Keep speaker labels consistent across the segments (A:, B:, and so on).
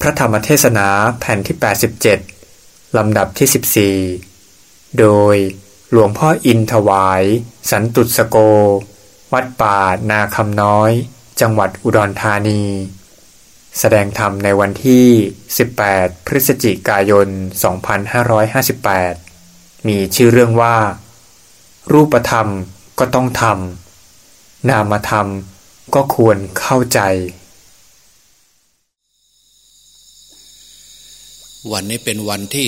A: พระธรรมเทศนาแผ่นที่ 87 ลำดับที่ 14 โดยหลวงพ่ออินถวาย สันตุสโก วัดป่านาคำน้อย จังหวัดอุดรธานี แสดงธรรมในวันที่ 18 พฤศจิกายน 2558 มีชื่อเรื่องว่า รูปธรรมก็ต้องทำนามธรรมก็ควรเข้าใจ
B: วันนี้เป็นวันที่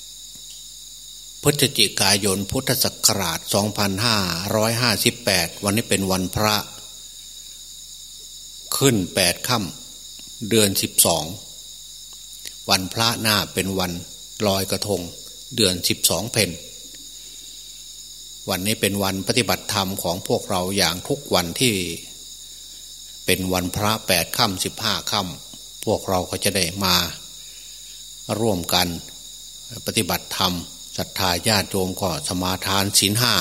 B: 18 พฤศจิกายนพุทธศักราช 2558 วันนี้เป็นวันพระ ขึ้น 8ค่ำเดือน 12 วันพระหน้าเป็นวันลอยกระทง เดือน 12 เพนวันนี้เป็นวันปฏิบัติธรรมของพวกเราอย่างทุกวันที่เป็นวันพระแปดค่ำสิบห้าค่ำพวกเราก็จะได้มา ร่วมกันปฏิบัติธรรมศรัทธาญาติโยมก็สมาทานศีลห้า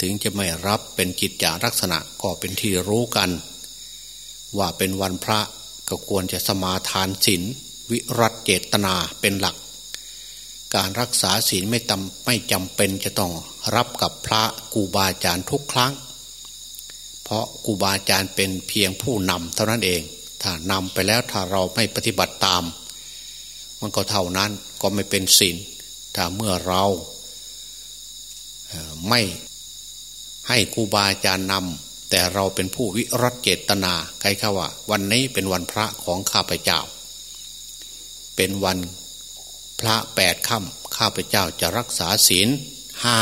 B: ถึงจะไม่รับเป็นกิจจาลักษณะก็เป็นที่รู้กัน ว่าเป็นวันพระก็ควรจะสมาทานศีลวิรัตเจตนาเป็นหลัก การรักษาศีลไม่จำไม่จำเป็นจะต้องรับกับพระกูบาอาจารย์ทุกครั้ง เพราะกูบาอาจารย์เป็นเพียงผู้นำเท่านั้นเอง ถ้านำไปแล้วถ้าเราไม่ปฏิบัติ มันก็เท่านั้นก็ไม่เป็นศีลถ้าเมื่อเราไม่ให้ครูบาอาจารย์นำแต่เราเป็นผู้วิรัตเจตนาใครข้าว่า วันนี้เป็นวันพระของข้าพเจ้า เป็นวันพระแปดค่ำข้าพเจ้าจะรักษาศีลห้า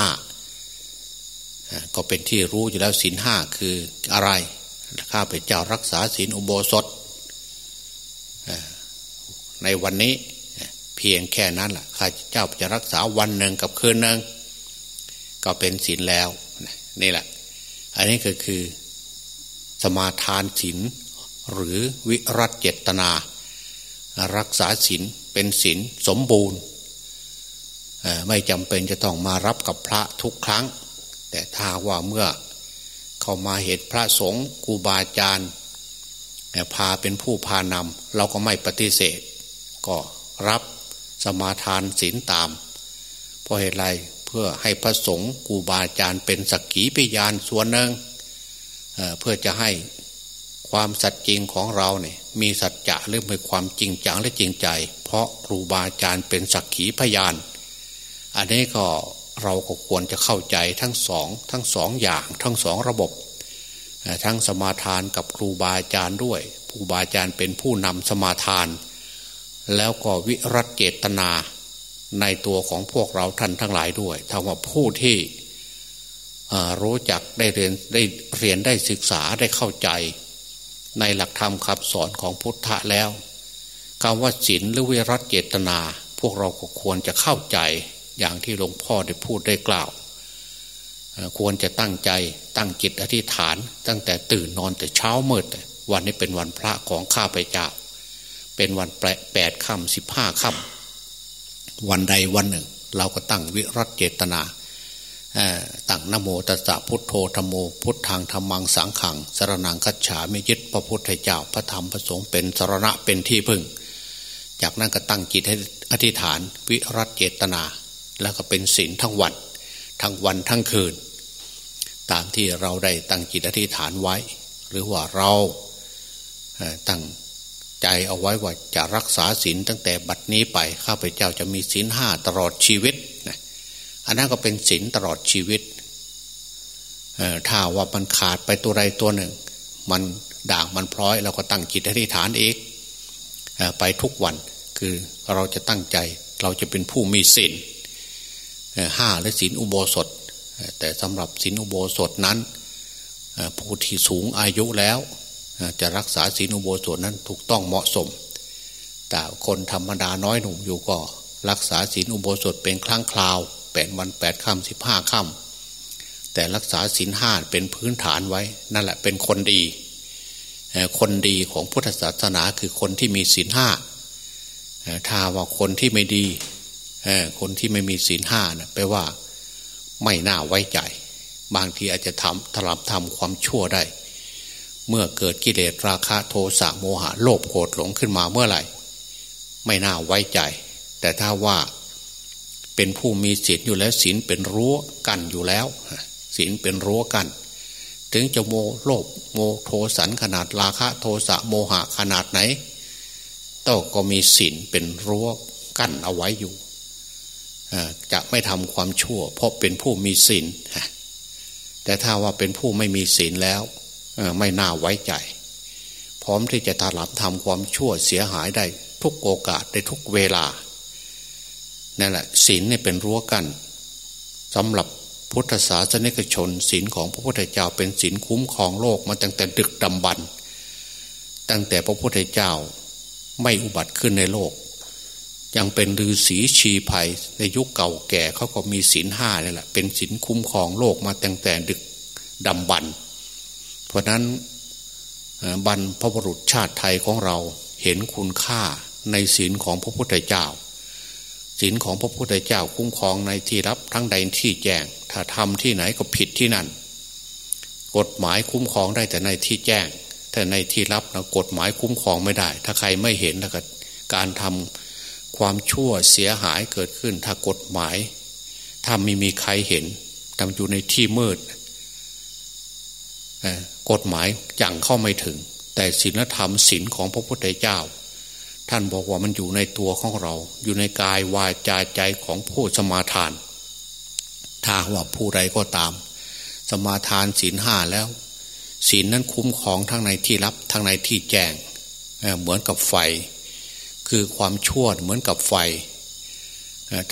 B: ก็เป็นที่รู้อยู่แล้วศีลห้าคืออะไร ข้าพเจ้ารักษาศีลอุโบสถในวันนี้ เพียงแค่นั้นแหละข้าเจ้าจะรักษาวันหนึ่งกับคืนหนึ่งก็เป็นศีลแล้วนี่แหละ อันนี้ก็คือสมาทานศีลหรือวิรัตเจตนา รักษาศีลเป็นศีลสมบูรณ์ไม่จำเป็นจะต้องมารับกับพระทุกครั้ง แต่ถ้าว่าเมื่อเข้ามาเหตุพระสงฆ์ครูบาอาจารย์พาเป็นผู้พานำเราก็ไม่ปฏิเสธ ก็รับ สมาทานศีลตาม เพราะเหตุไรเพื่อให้พระสงฆ์ครูบาอาจารย์เป็นสักขีพยานส่วนหนึ่งเเพื่อจะให้ความสัตย์จริงของเราเนี่ยมีสัจจะหรือมีความจริงจังและจริงใจ เพราะครูบาอาจารย์เป็นสักขีพยาน อันนี้ก็เราก็ควรจะเข้าใจทั้งสองทั้งสองอย่างทั้งสองระบบ ทั้งสมาทานกับครูบาอาจารย์ด้วยครูบาอาจารย์เป็นผู้นำสมาทาน แล้วก็วิรัตเจตนาในตัวของพวกเราท่านทั้งหลายด้วยถ้าว่าผู้ที่รู้จักได้เรียนได้เรียนได้ศึกษาได้เข้าใจ ในหลักธรรมคำสอนของพุทธะแล้วคำว่าศีลหรือวิรัตเจตนา พวกเราก็ควรจะเข้าใจอย่างที่หลวงพ่อได้พูดได้กล่าว ควรจะตั้งใจตั้งจิตอธิษฐาน ตั้งแต่ตื่นนอนแต่เช้ามืดวันนี้เป็นวันพระของข้าพเจ้า เป็นวันแปดค่ำสิบห้าค่ำวันใดวันหนึ่ง เราก็ตั้งวิรัตเจตนาตั้งนโมตัสสะพุทโธธโมพุทธังธรรมังสังขังสารนังคัจฉาไม่ยึดพระพุทธเจ้าพระธรรมพระสงฆ์เป็นสารณะเป็นที่พึ่ง จากนั้นก็ตั้งจิตให้อธิษฐานวิรัตเจตนา แล้วก็เป็นศีลทั้งวันทั้งวันทั้งคืน ตามที่เราได้ตั้งจิตอธิษฐานไว้ หรือว่าเราตั้ง ใจเอาไว้ว่าจะรักษาศีลตั้งแต่บัดนี้ไปข้าพเจ้าจะมีศีลห้าตลอดชีวิตนะอันนั้นก็เป็นศีลตลอดชีวิตถ้าว่ามันขาดไปตัวใดตัวหนึ่ง มันด่างมันพร้อยเราก็ตั้งจิตอธิษฐานเองไปทุกวันคือเราจะตั้งใจเราจะเป็นผู้มีศีลห้าและศีลอุโบสถ แต่สำหรับศีลอุโบสถนั้นผู้ที่สูงอายุแล้ว จะรักษาศีลอุโบสถนั้นถูกต้องเหมาะสม แต่คนธรรมดาน้อยหนุ่มอยู่ก็ รักษาศีลอุโบสถเป็นครั้งคราวแปดวันแปดค่ำสิบห้าค่ำแต่รักษาศีลห้าเป็นพื้นฐานไว้ นั่นแหละเป็นคนดี คนดีของพุทธศาสนาคือคนที่มีศีลห้าถ้าว่าคนที่ไม่ดีคนที่ไม่มีศีลห้านะแปลว่า ไม่น่าไว้ใจ บางทีอาจจะทำถลำทำความชั่วได้ เมื่อเกิดกิเลสราคะโทสะโมหะโลภโกรธหลงขึ้นมาเมื่อไหร่ ไม่น่าไว้ใจ แต่ถ้าว่าเป็นผู้มีศีลอยู่แล้วศีลเป็นรั้วกันอยู่แล้วศีลเป็นรั้วกัน ถึงจะโมโลภโมโทสันขนาดราคะโทสะโมหะขนาดไหนต้องก็มีศีลเป็นรั้วกั้นเอาไว้อยู่จะไม่ทำความชั่ว เพราะเป็นผู้มีศีลแต่ถ้าว่าเป็นผู้ไม่มีศีลแล้ว ไม่น่าไว้ใจ พร้อมที่จะตาลับทำความชั่วเสียหายได้ทุกโอกาสได้ทุกเวลานั่นแหละศีลเนี่ยเป็นรั้วกันสำหรับพุทธศาสนิกชนศีลของพระพุทธเจ้าเป็นศีลคุ้มครองโลกมาตั้งแต่ดึกดำบรรตั้งแต่พระพุทธเจ้าไม่อุบัติขึ้นในโลก ยังเป็นฤาษีชีภัยในยุคเก่าแก่เขาก็มีศีลห้านี่แหละเป็นศีลคุ้มครองโลกมาตั้งแต่ดึกดำบรร เพราะนั้นบรรพบุรุษชาติไทยของเราเห็นคุณค่าในศีลของพระพุทธเจ้าศีลของพระพุทธเจ้าคุ้มครองในที่รับทั้งใดที่แจ้ง ถ้าทำที่ไหนก็ผิดที่นั่น กฎหมายคุ้มครองได้แต่ในที่แจ้ง แต่ในที่รับนะกฎหมายคุ้มครองไม่ได้ ถ้าใครไม่เห็นแล้วก็การทำความชั่วเสียหายเกิดขึ้น ถ้ากฎหมาย ถ้าไม่มีใครเห็นทำอยู่ในที่มืด กฎหมายยังเข้าไม่ถึง แต่ศีลธรรมศีลของพระพุทธเจ้า ท่านบอกว่ามันอยู่ในตัวของเรา อยู่ในกายวาจาใจของผู้สมาทาน ถ้าว่าผู้ใดก็ตาม สมาทานศีลห้าแล้วศีลนั้นคุ้มครองทั้งในที่รับทั้งในที่แจ้งเหมือนกับไฟ คือความชั่วเหมือนกับไฟ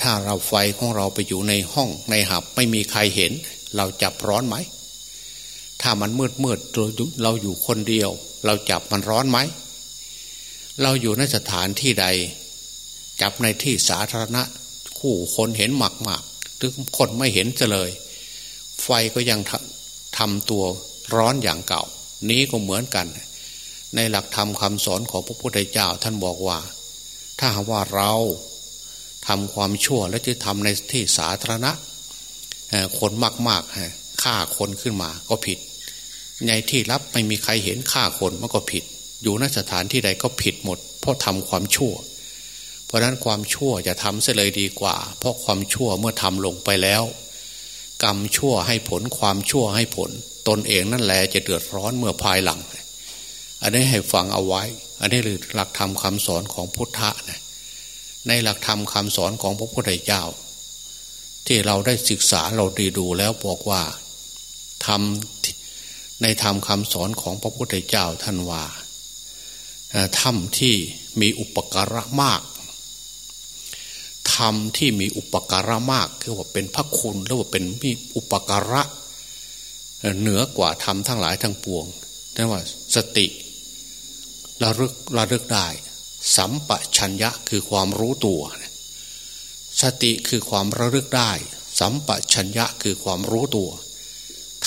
B: ถ้าเราไฟของเราไปอยู่ในห้องในหับไม่มีใครเห็น เราจับร้อนไหม ถ้ามันมืดมืดเราอยู่คนเดียว เราจับมันร้อนไหม เราอยู่ในสถานที่ใด จับในที่สาธารณะ คู่คนเห็นหมากมากหรือคนไม่เห็นจะเลย ไฟก็ยังทำตัวร้อนอย่างเก่า นี้ก็เหมือนกัน ในหลักธรรมคำสอนของพระพุทธเจ้าท่านบอกว่า ถ้าว่าเราทำความชั่วและจะทำในที่สาธารณะ คนมากๆ ฆ่าคนขึ้นมาก็ผิด ในที่รับไม่มีใครเห็นฆ่าคนมันก็ผิด อยู่นสถานที่ใดก็ผิดหมด เพราะทำความชั่ว เพราะนั้นความชั่วจะทำเสียเลยดีกว่า เพราะความชั่วเมื่อทำลงไปแล้ว กรรมชั่วให้ผลความชั่วให้ผล ตนเองนั่นแหละจะเดือดร้อนเมื่อภายหลัง อันนี้ให้ฟังเอาไว้ อันนี้คือหลักธรรมคาสอนของพุทธะนะในหลักธรรมคาสอนของพระพุทธเจ้าที่เราได้ศึกษาเราดีดูแล้วบอกว่า ทำในธรรมคาสอนของพระพุทธเจ้าท่านว่าถ้ำที่มีอุปการะมากธรรมที่มีอุปการะมาก คือว่าเป็นพระคุณหรือว่าเป็นมีอุปการะเหนือกว่าธรรมทั้งหลายทั้งปวงนั่นว่าสติระลึกระลึกได้ สัมปชัญญะคือความรู้ตัว สติคือความระลึกได้ สัมปชัญญะคือความรู้ตัว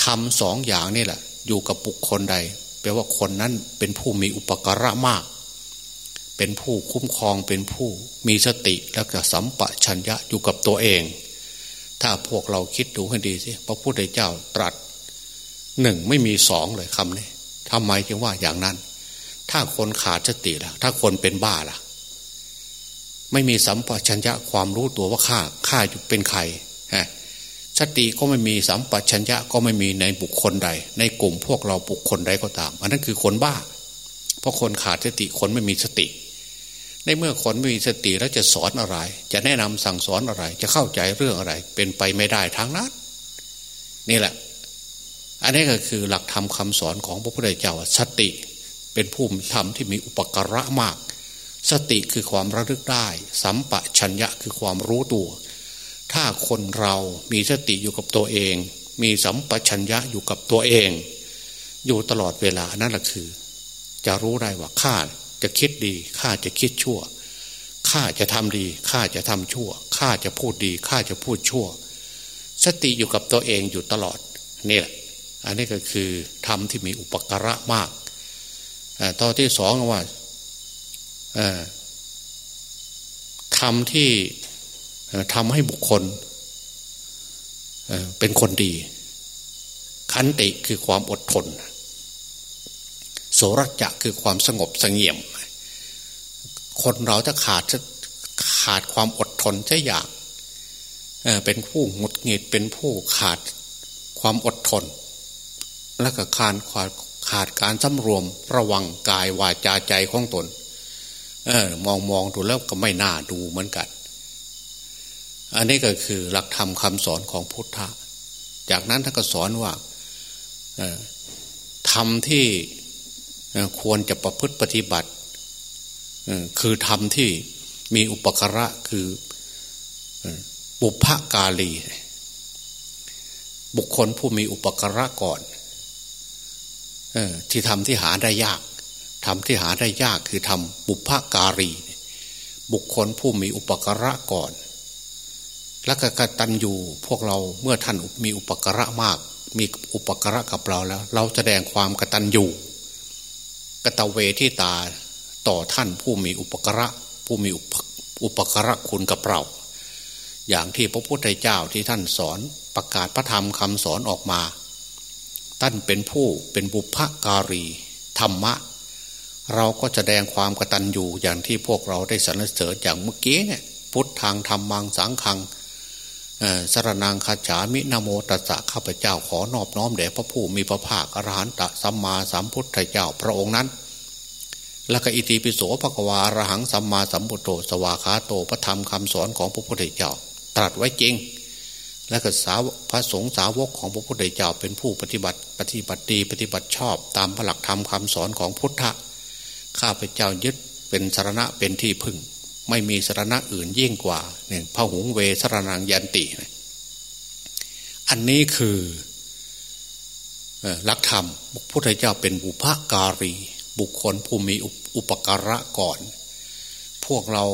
B: ทำสองอย่างนี่แหละ อยู่กับบุคคลใด แปลว่าคนนั้นเป็นผู้มีอุปการะมาก เป็นผู้คุ้มครองเป็นผู้มีสติแล้วก็สัมปชัญญะอยู่กับตัวเอง ถ้าพวกเราคิดดูให้ดีสิพระพุทธเจ้าตรัสหนึ่งไม่มีสองเลยคำนี้ทำไมจึงว่าอย่างนั้น ถ้าคนขาดสติล่ะ ถ้าคนเป็นบ้าล่ะ ไม่มีสัมปชัญญะความรู้ตัวว่าข้าข้าอยู่เป็นใครฮ สติก็ไม่มีสัมปชัญญะก็ไม่มีในบุคคลใด ในกลุ่มพวกเราบุคคลใดก็ตาม อันนั้นคือคนบ้า เพราะคนขาดสติคนไม่มีสติ ในเมื่อคนไม่มีสติแล้วจะสอนอะไร จะแนะนำสั่งสอนอะไร จะเข้าใจเรื่องอะไร เป็นไปไม่ได้ทางนั้นนี่แหละ อันนี้ก็คือหลักธรรมคาสอนของพระพุทธเจ้าสติ เป็นภูมิธรรมที่มีอุปการะมาก สติคือความระลึกได้ สัมปชัญญะคือความรู้ตัว ถ้าคนเรามีสติอยู่กับตัวเอง มีสัมปชัญญะอยู่กับตัวเอง อยู่ตลอดเวลานั่นแหละคือ จะรู้ได้ว่าข้าจะคิดดีข้าจะคิดชั่วข้าจะทำดีข้าจะทำชั่วข้าจะพูดดีข้าจะพูดชั่ว สติอยู่กับตัวเองอยู่ตลอดนี่แหละอันนี้ก็คือธรรมที่มีอุปการะมากตอนที่สองว่าธรรมที่ ทำให้บุคคลเป็นคนดี ขันติคือความอดทน โสรจะคือความสงบสงเงียม คนเราจะขาดจะขาดความอดทนจะอยากเป็นผู้หงุดหงิดเป็นผู้ขาดความอดทน และก็ขาดขาดขาดการสำรวมระวังกายวาจาใจของตน เออมองมองดูแล้วก็ไม่น่าดูเหมือนกัน อันนี้ก็คือหลักธรรมคำสอนของพุทธะ จากนั้นท่านก็สอนว่าทำที่ควรจะประพฤติปฏิบัติคือทำที่มีอุปกระคือบุพกาลี บุคคลผู้มีอุปกระก่อนที่ทำที่หาได้ยากทำที่หาได้ยากคือทำบุพการีบุคคลผู้มีอุปกระก่อน และกกตันอยู่พวกเราเมื่อท่านมีอุปกระมาก มีอุปกระกับเราแล้ว เราแสดงความกตันอยู่กตเวที่ตาต่อท่านผู้มีอุปกระผู้มีอุปกระคุณกับเรา อย่างที่พระพุทธเจ้าที่ท่านสอนประกาศพระธรรมคำสอนออกมา ท่านเป็นผู้เป็นบุพการีธรรมะ เราก็แสดงความกตัญญูอย่างที่พวกเราได้สรรเสริญอย่างเมื่อกี้เนี่ยพุทธทางธรรมังสังขัง สรนางคาฉามินโมตัสสะข้าพเจ้าขอนอบน้อมแด่พระผู้มีพระภาคอรหันตสัมมาสัมพุทธเจ้าพระองค์นั้น และก็อิติปิโสภควาอรหังสัมมาสัมพุทโธสวาคาโตพระธรรมคำสอนของพระพุทธเจ้า ตรัสไว้จริง และก็สาวพระสงฆ์สาวกของพระพุทธเจ้าเป็นผู้ปฏิบัติปฏิบัติดีปฏิบัติชอบ ตามพระหลักธรรมคาสอนของพุทธะข้าพเจ้ายึดเป็นสารณะเป็นที่พึ่ง ไม่มีสารณะอื่นยิ่งกว่าหนึ่งพระหุงเวสรนังยันติ อันนี้คือหลักธรรมพระพุทธเจ้าเป็นบุพการี บุคคลผู้มีอุปการะก่อน พวกเรา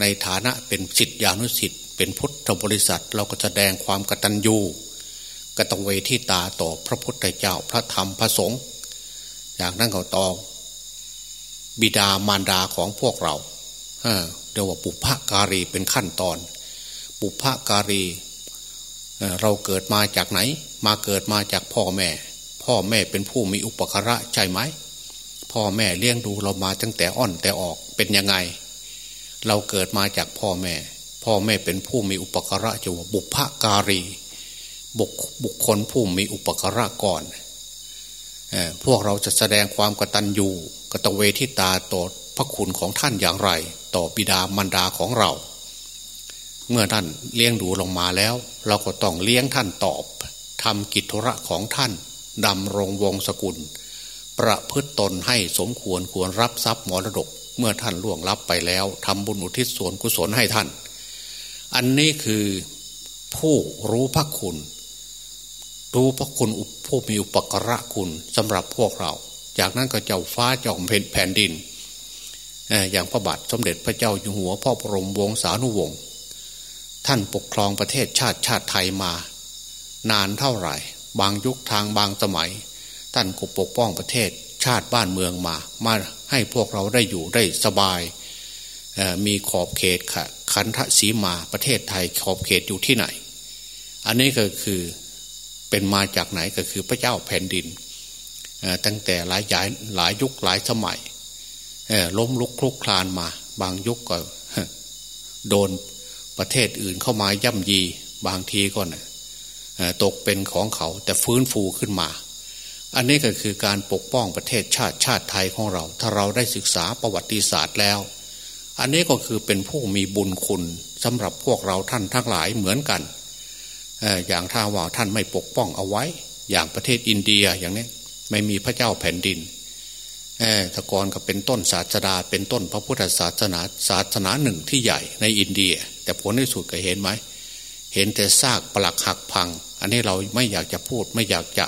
B: ในฐานะเป็นสิทธิอนุสิทธิเป็นพุทธบริษัท เราก็แสดงความกตัญญูกตเวที่ตาต่อพระพุทธเจ้าพระธรรมพระสงฆ์อย่างนั้นเขาตองบิดามารดาของพวกเรา เรียกว่าปุพการีเป็นขั้นตอน ปุพการีเราเกิดมาจากไหน มาเกิดมาจากพ่อแม่ พ่อแม่เป็นผู้มีอุปการะใช่ไหมพ่อแม่เลี้ยงดูเรามาตั้งแต่อ่อนแต่ออกเป็นยังไง เราเกิดมาจากพ่อแม่ พ่อแม่เป็นผู้มีอุปการะจะว่าบุพการีบุคบุคคลผู้มีอุปการะก่อนพวกเราจะแสดงความกตัญญูกตเวทิตาต่อ พระคุณของท่านอย่างไร ต่อบิดามารดาของเรา เมื่อท่านเลี้ยงดูลงมาแล้ว เราก็ต้องเลี้ยงท่านตอบทำกิจธุระของท่านดำรงวงศกุล ประพฤตตนให้สมควรควรรับทรัพย์มรดก เมื่อท่านล่วงลับไปแล้วทำบุญอุทิศส่วนกุศลให้ท่าน อันนี้คือผู้รู้พระคุณ รู้พระคุณผู้มีอุปกระคุณสำหรับพวกเรา จากนั้นก็เจ้าฟ้าเจ้าแผ่นดิน อย่างพระบาทสมเด็จพระเจ้าอยู่หัวพ่อบรมวงศานุวงศ์ท่านปกครองประเทศชาติชาติไทยมา นานเท่าไหร่ บางยุคทางบางสมัย ท่านก็ปกป้องประเทศชาติบ้านเมืองมา มาให้พวกเราได้อยู่ได้สบาย มีขอบเขตค่ะขันธสีมาประเทศไทยขอบเขตอยู่ที่ไหน อันนี้ก็คือเป็นมาจากไหนก็คือพระเจ้าแผ่นดินตั้งแต่หลายยายหลายยุคหลายสมัย ล้มลุกคลุกคลานมา บางยุคก็โดนประเทศอื่นเข้ามาย่ำยี บางทีก็นะตกเป็นของเขาแต่ฟื้นฟูขึ้นมา อันนี้ก็คือการปกป้องประเทศชาติชาติไทยของเรา ถ้าเราได้ศึกษาประวัติศาสตร์แล้ว อันนี้ก็คือเป็นผู้มีบุญคุณสำหรับพวกเราท่านทั้งหลายเหมือนกันอย่างถ้าว่าท่านไม่ปกป้องเอาไว้ อย่างประเทศอินเดียอย่างนี้ไม่มีพระเจ้าแผ่นดิน ตะกอนก็เป็นต้นศาสดา เป็นต้นพระพุทธศาสนาศาสนาหนึ่งที่ใหญ่ในอินเดีย แต่ผลที่สุดก็เห็นไหม เห็นแต่ซากปลักหักพัง อันนี้เราไม่อยากจะพูด ไม่อยากจะ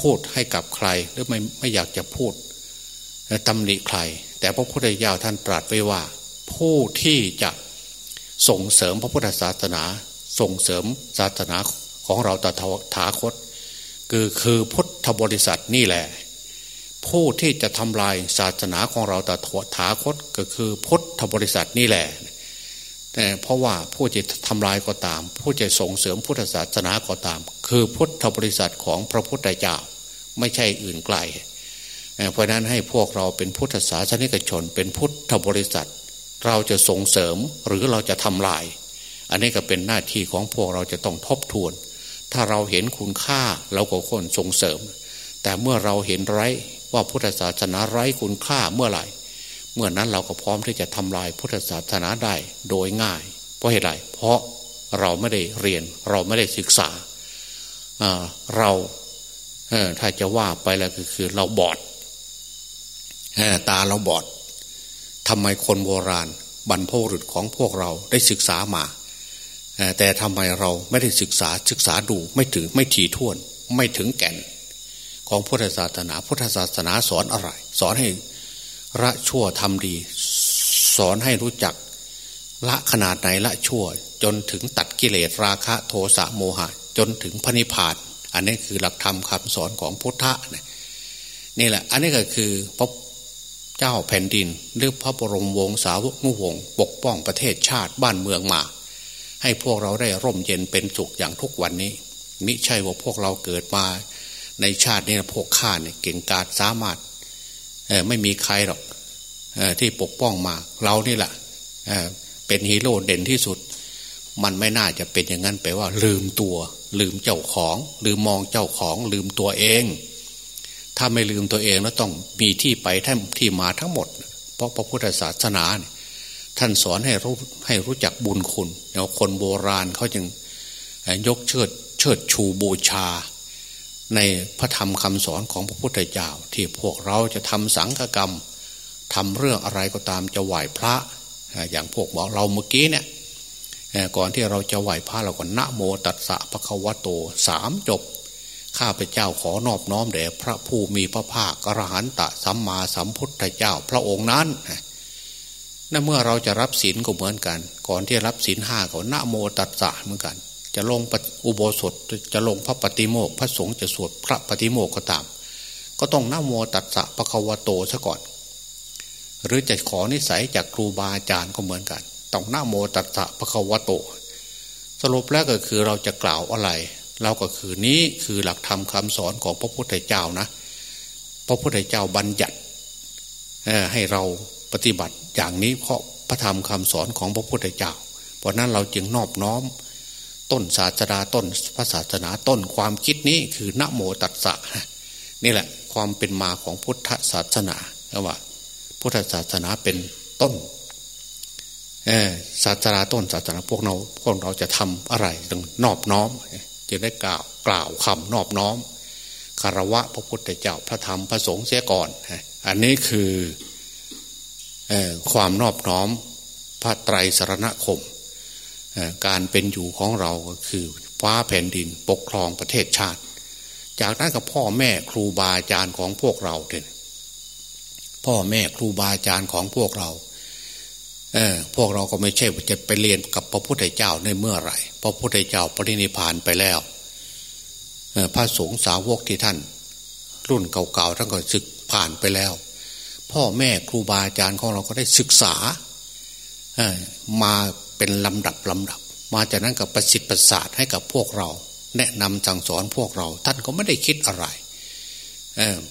B: พูดให้กับใคร หรือไม่ไม่อยากจะพูดตำหนิใคร แต่พระพุทธเจ้าท่านตรัสไว้ว่า ผู้ที่จะส่งเสริมพระพุทธศาสนา ส่งเสริมศาสนาของเราตถาคต คือคือพุทธบริษัทนี่แหละ ผู้ที่จะทำลายศาสนาของเราแต่ถาคตก็คือพุทธบริษัทนี่แหละแต่เพราะว่าผู้จะทำลายก็ตาม ผู้จะส่งเสริมพุทธศาสนาก็ตาม คือพุทธบริษัทของพระพุทธเจ้า ไม่ใช่อื่นไกลเพราะนั้นให้พวกเราเป็นพุทธศาสนิกชน เป็นพุทธบริษัท เราจะส่งเสริมหรือเราจะทำลาย อันนี้ก็เป็นหน้าที่ของพวกเราจะต้องทบทวน ถ้าเราเห็นคุณค่าเราก็ควรส่งเสริม แต่เมื่อเราเห็นไร้ ว่าพุทธศาสนาไร้คุณค่าเมื่อไหร่ เมื่อนั้นเราก็พร้อมที่จะทำลายพุทธศาสนาได้โดยง่าย เพราะเหตุไรเพราะเราไม่ได้เรียนเราไม่ได้ศึกษาเราถ้าจะว่าไปแล้วก็คือเราบอดตาเราบอดทำไมคนโบราณบรรพบุรุษของพวกเราได้ศึกษามา แต่ทำไมเราไม่ได้ศึกษาศึกษาดูไม่ถึงไม่ถี่ถ้วน ไม่ถึงแก่น ของพุทธศาสนา พุทธศาสนาสอนอะไร สอนให้ละชั่วทำดี สอนให้รู้จัก ละขนาดไหนละชั่ว จนถึงตัดกิเลสราคะโทสะโมหะ จนถึงพระนิพพาน อันนี้คือหลักธรรมคำสอนของพุทธะนี่แหละ อันนี้ก็คือพระเจ้าแผ่นดิน หรือพระบรมวงศาวกนุวงศ์ปกป้องประเทศชาติบ้านเมืองมา ให้พวกเราได้ร่มเย็นเป็นสุขอย่างทุกวันนี้ มิใช่ว่าพวกเราเกิดมา ในชาตินี้พวกข้าเนี่ยเก่งกาจสามารถไม่มีใครหรอกที่ปกป้องมา เรานี่แหละเป็นฮีโร่เด่นที่สุด มันไม่น่าจะเป็นอย่างนั้นแปลว่า ลืมตัว ลืมเจ้าของ ลืมมองเจ้าของ ลืมตัวเอง ถ้าไม่ลืมตัวเองแล้วต้องมีที่ไปท่านที่มาทั้งหมด เพราะพระพุทธศาสนาท่านสอนให้รู้ให้รู้จักบุญคุณเนาคนโบราณเขาจึงยกเชิดเชิดชูบูชา ในพระธรรมคำสอนของพระพุทธเจ้าที่พวกเราจะทำสังฆกรรมทำเรื่องอะไรก็ตามจะไหว้พระ อย่างพวกบอกเราเมื่อกี้เนี่ยก่อนที่เราจะไหว้พระเราก็นะโมตัสสะพระควโตสามจบ ข้าพเจ้าขอนอบน้อมแด่พระผู้มีพระภาคอรหันตะสัมมาสัมพุทธเจ้าพระองค์นั้นนั่นเมื่อเราจะรับศีลก็เหมือนกัน ก่อนที่รับศีลห้าก็นะโมตัสสะเหมือนกัน จะลงอุโบสถจะลงพระปฏิโมกพระสงฆ์จะสวดพระปฏิโมกก็ตาม ก็ต้องนะโมตัสสะปะคะวะโตซะก่อน หรือจะขอนิสัยจากครูบาอาจารย์ก็เหมือนกันต้องนะโมตัสสะปะคะวะโต สรุปแล้วก็คือเราจะกล่าวอะไร เราก็คือนี้คือหลักธรรมคาสอนของพระพุทธเจ้านะ พระพุทธเจ้าบัญญัติให้เราปฏิบัติอย่างนี้เพราะพระธรรมคำสอนของพระพุทธเจ้า เพราะนั้นเราจึงนอบน้อม ต้นศาสนาต้นพระศาสนาต้นความคิดนี้คือนโมตัสสะนี่แหละความเป็นมาของพุทธศาสนาว่า พุทธศาสนาเป็นต้นศาสนาต้นศาสนาพวกเราพวกเราจะทำอะไรต้องนอบน้อมจึงได้กล่าวกล่าวคำนอบน้อมคารวะพระพุทธเจ้าพระธรรมพระสงฆ์เสียก่อนอันนี้คือความนอบน้อมพระไตรสรณคม การเป็นอยู่ของเราก็คือฟ้าแผ่นดินปกครองประเทศชาติ จากนั้นกับพ่อแม่ครูบาอาจารย์ของพวกเราเด่นพ่อแม่ครูบาอาจารย์ของพวกเราเออพวกเราก็ไม่ใช่จะไปเรียนกับพระพุทธเจ้าในเมื่อไหร่ พระพุทธเจ้าปรินิพานไปแล้วพระสงฆ์สาวกที่ท่าน รุ่นเก่าๆท่านก็ศึกผ่านไปแล้ว พ่อแม่ครูบาอาจารย์ของเราก็ได้ศึกษามา เป็นลำดับลำดับ มาจากนั้นกับประสิทธิ์ประสาทให้กับพวกเรา แนะนำสั่งสอนพวกเรา ท่านก็ไม่ได้คิดอะไร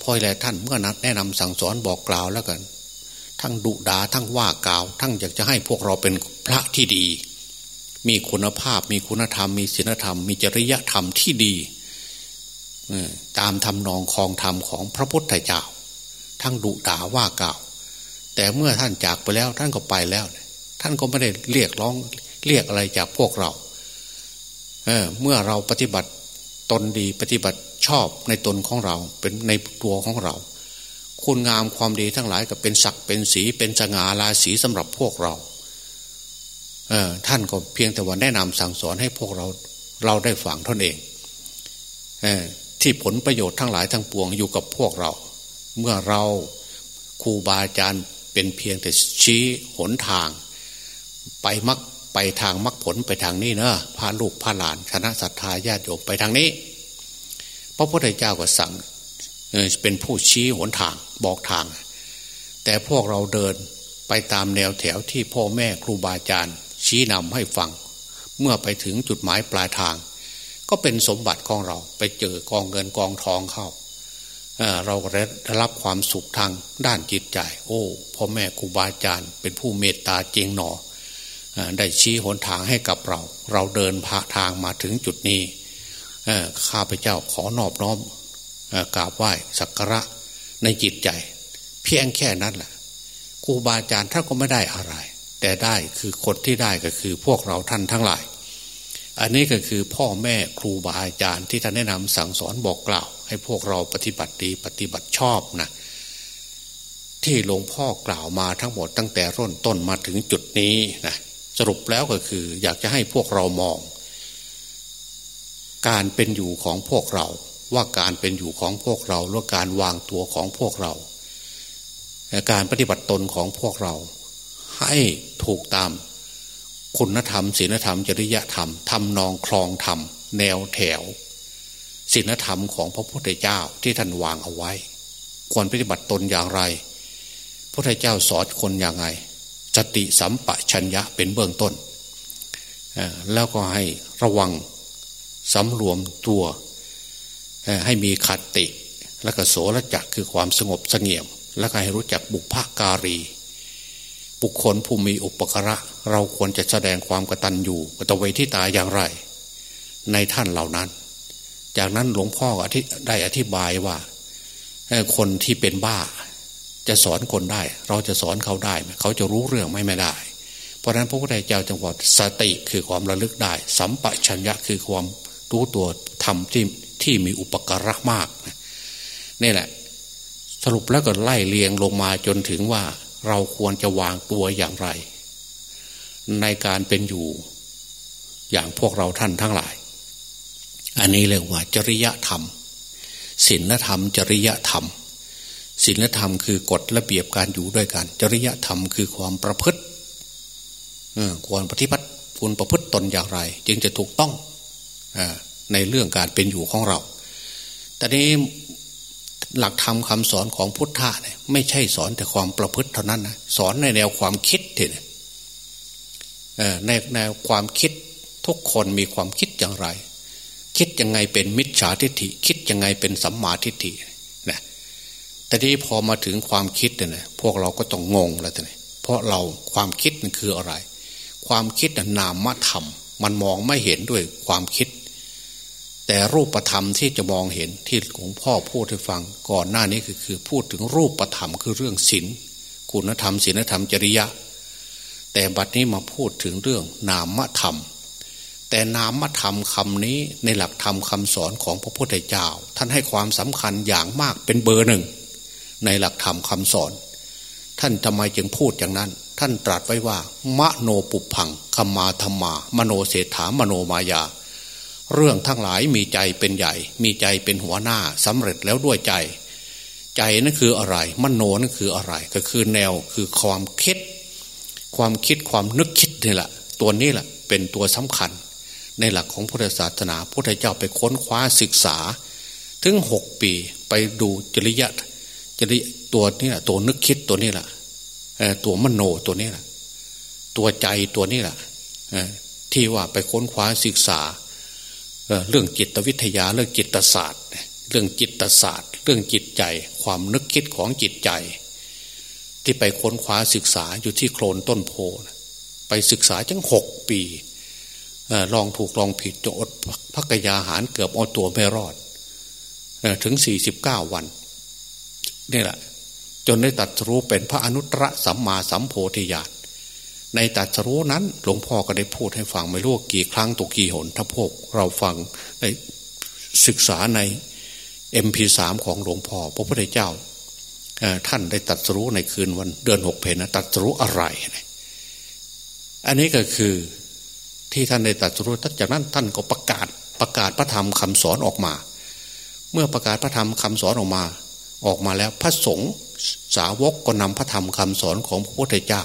B: พ่อแลท่านเมื่อนัดแนะนำสั่งสอนบอกกล่าวแล้วกัน ทั้งดุดาทั้งว่ากล่าว ทั้งอยากจะให้พวกเราเป็นพระที่ดี มีคุณภาพ มีคุณธรรม มีศีลธรรม มีจริยธรรมที่ดีตามทำนองคองธรรมของพระพุทธเจ้า ทั้งดุดาว่ากล่าว แต่เมื่อท่านจากไปแล้วท่านก็ไปแล้ว ท่านก็ไม่ได้เรียกร้องเรียกอะไรจากพวกเราเเมื่อเราปฏิบัติตนดีปฏิบัติชอบในตนของเราเป็นในตัวของเรา คุณงามความดีทั้งหลายก็เป็นศักดิ์เป็นสีเป็นสง่าราศีสำหรับพวกเราเออท่านก็เพียงแต่ว่าแนะนำสั่งสอนให้พวกเราเราได้ฝังท่านเองเออที่ผลประโยชน์ทั้งหลายทั้งปวงอยู่กับพวกเรา เมื่อเราครูบาอาจารย์เป็นเพียงแต่ชี้หนทาง ไปมักไปทางมักผลไปทางนี้เนอะพาลูกพาหลานคณะศรัทธาญาติโยมไปทางนี้ พระพุทธเจ้าก็สั่งเป็นผู้ชี้หนทางบอกทาง แต่พวกเราเดินไปตามแนวแถวที่พ่อแม่ครูบาอาจารย์ ชี้นำให้ฟัง เมื่อไปถึงจุดหมายปลายทาง ก็เป็นสมบัติของเราไปเจอกองเงินกองทองเข้าเราก็ได้รับความสุขทางด้านจิตใจ โอ้พ่อแม่ครูบาอาจารย์ เป็นผู้เมตตาจริงหนอ ได้ชี้หนทางให้กับเรา เราเดินพาทางมาถึงจุดนี้ข้าพเจ้าขอนอบน้อมกราบไหว้สักการะในจิตใจ เพียงแค่นั้นแหละครูบาอาจารย์ท่านก็ไม่ได้อะไร แต่ได้คือคนที่ได้ก็คือพวกเราท่านทั้งหลาย อันนี้ก็คือพ่อแม่ครูบาอาจารย์ที่ท่านแนะนำสั่งสอนบอกกล่าว ให้พวกเราปฏิบัติดีปฏิบัติชอบนะที่หลวงพ่อกล่าวมาทั้งหมดตั้งแต่ร่นต้นมาถึงจุดนี้นะ สรุปแล้วก็คือ อยากจะให้พวกเรามอง การเป็นอยู่ของพวกเรา ว่าการเป็นอยู่ของพวกเราหรือการวางตัวของพวกเรา การปฏิบัติตนของพวกเรา ให้ถูกตามคุณธรรมศีลธรรม จริยธรรมทำนองคลองธรรม แนวแถวศีลธรรมของพระพุทธเจ้าที่ท่านวางเอาไว้ ควรปฏิบัติตนอย่างไรพระพุทธเจ้าสอนคนอย่างไร สติสัมปชัญญะเป็นเบื้องต้น แล้วก็ให้ระวังสำรวมตัว ให้มีขัดติ และก็โสรจักคือความสงบสงเงียม และก็ให้รู้จักบุพการี บุคคลผู้มีอุปกระ เราควรจะแสดงความกตัญญูกตเวทิตาอย่างไร ในท่านเหล่านั้น จากนั้นหลวงพ่อได้อธิบายว่า คนที่เป็นบ้า จะสอนคนได้ เราจะสอนเขาได้ เขาจะรู้เรื่องไม่ไม่ได้ เพราะฉะนั้นพระพุทธเจ้าจังหวัดสติคือความระลึกได้ สัมปชัญญะคือความรู้ตัวทำที่ที่มีอุปการะมากนี่แหละ สรุปแล้วก็ไล่เลียงลงมาจนถึงว่าเราควรจะวางตัวอย่างไร ในการเป็นอยู่อย่างพวกเราท่านทั้งหลาย อันนี้เรียกว่าจริยธรรมศีลธรรม จริยธรรม ศีลธรรมคือกฎระเบียบการอยู่ด้วยกัน จริยธรรมคือความประพฤติควรปฏิบัติควรประพฤติตนอย่างไร จึงจะถูกต้องอในเรื่องการเป็นอยู่ของเรา แต่นี้หลักธรรมคาสอนของพุทธะเนี่ยไม่ใช่สอนแต่ความประพฤติเท่านั้นนะสอนในแนวความคิดเนี่ยในแนวความคิดทุกคนมีความคิดอย่างไร คิดยังไงเป็นมิจฉาทิฏฐิ คิดยังไงเป็นสัมมาทิฏฐิ แต่นี้พอมาถึงความคิดเนี่ยพวกเราก็ต้องงงแล้วแต่เพราะเราความคิดมันคืออะไร ความคิดนามธรรม มันมองไม่เห็นด้วยความคิด แต่รูปธรรมที่จะมองเห็นที่หลวงพ่อพูดให้ฟังก่อนหน้านี้คือคือพูดถึงรูปธรรมคือเรื่องศีลคุณธรรมศีลธรรมจริยะ แต่บัดนี้มาพูดถึงเรื่องนามธรรมแต่นามธรรมคำนี้ในหลักธรรมคำสอนของพระพุทธเจ้า ท่านให้ความสำคัญอย่างมากเป็นเบอร์หนึ่ง ในหลักธรรมคำสอน ท่านทำไมจึงพูดอย่างนั้น ท่านตรัสไว้ว่า มโนปุพังคมาธรรมา มโนเศรษฐามโนมายา เรื่องทั้งหลายมีใจเป็นใหญ่ มีใจเป็นหัวหน้าสำเร็จแล้วด้วยใจ ใจนั่นคืออะไร มโนนั่นคืออะไร ก็คือแนวคือความคิด ความคิดความนึกคิดนี่แหละตัวนี้แหละเป็นตัวสำคัญ ในหลักของพุทธศาสนาพุทธเจ้าไปค้นคว้าศึกษา ถึงหกปีไปดูจริยะ จริยตัวนี้แหละตัวนึกคิดตัวนี้แหละตัวมโนตัวนี้แหละตัวใจตัวนี้แหละที่ว่าไปค้นคว้าศึกษาเรื่องจิตวิทยาเรื่องจิตศาสตร์ เรื่องจิตศาสตร์ เรื่องจิตใจ ความนึกคิดของจิตใจ ที่ไปค้นคว้าศึกษาอยู่ที่โคลนต้นโพไปศึกษาจังหกปีลองถูกลองผิดจนอดพักยาหารเกือบเอาตัวไม่รอดถึงสี่สิบเก้าวัน นี่แหละ จนได้ตัดรู้เป็นพระอนุตตรสัมมาสัมโพธิญาณในตัดรู้นั้นหลวงพ่อก็ได้พูดให้ฟังไม่รู้กี่ครั้งตุกี่หนถ้าพวกเราฟังได้ศึกษาในเอ็มพีสามของหลวงพ่อพระพุทธเจ้าท่านได้ตัดรู้ในคืนวันเดือนหกเพนนะตัดรู้อะไร อันนี้ก็คือที่ท่านได้ตัดรู้จากนั้นท่านก็ประกาศประกาศพระธรรมคำสอนออกมา เมื่อประกาศพระธรรมคำสอนออกมา ออกมาแล้วพระสงฆ์สาวกก็นำพระธรรมคำสอนของพระพุทธเจ้า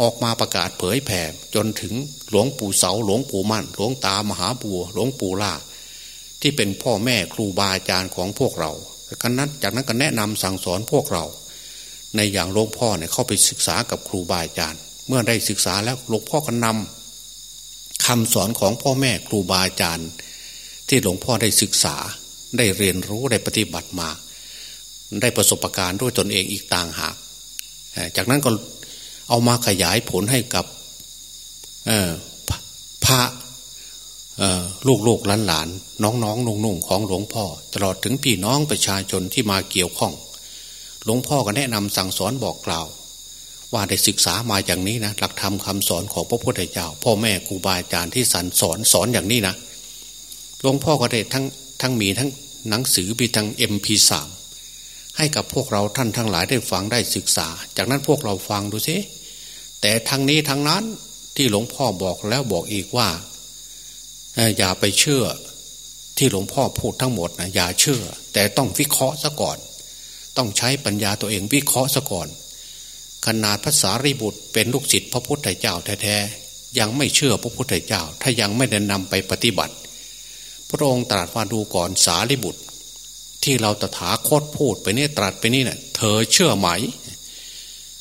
B: ออกมาประกาศเผยแผ่จนถึงหลวงปู่เสาหลวงปู่มั่น หลวงตามหาบัวหลวงปู่ล่า ที่เป็นพ่อแม่ครูบาอาจารย์ของพวกเรากันนั้นจากนั้นก็แนะนำสั่งสอนพวกเรา ในอย่างหลวงพ่อเนี่ยเข้าไปศึกษากับครูบาอาจารย์ เมื่อได้ศึกษาแล้วหลวงพ่อก็นำคำสอนของพ่อแม่ครูบาอาจารย์ ที่หลวงพ่อได้ศึกษาได้เรียนรู้ได้ปฏิบัติมา ได้ประสบการณ์ด้วยตนเองอีกต่างหาก จากนั้นก็เอามาขยายผลให้กับพระลูกลูกหลานหลานน้องน้องนุ่งนุ่งของหลวงพ่อ ตลอดถึงพี่น้องประชาชนที่มาเกี่ยวข้อง หลวงพ่อก็แนะนำสั่งสอนบอกกล่าว ว่าได้ศึกษามาอย่างนี้นะหลักธรรมคาสอนของพระพุทธเจ้า พ่อแม่ครูบาอาจารย์ที่สันสอนสอนอย่างนี้นะหลวงพ่อก็ได้ทั้งทั้งมีทั้งหนังสือมีทั้งเอ็มพีสาม ให้กับพวกเราท่านทั้งหลายได้ฟังได้ศึกษา จากนั้นพวกเราฟังดูสิแต่ทั้งนี้ทั้งนั้นที่หลวงพ่อบอกแล้วบอกอีกว่าอย่าไปเชื่อที่หลวงพ่อพูดทั้งหมดนะอย่าเชื่อ แต่ต้องวิเคราะห์ซะก่อน ต้องใช้ปัญญาตัวเองวิเคราะห์ซะก่อน ขนาดภาษาริบุตรเป็นลูกศิษย์พระพุทธเจ้าแท้ๆยังไม่เชื่อพระพุทธเจ้า ถ้ายังไม่ได้นำไปปฏิบัติ พระองค์ตรัสว่าดูก่อนสารีบุตร ที่เราตถาคตพูดไปนี่ตรัสไปนี่เนะ่ยเธอเชื่อไหม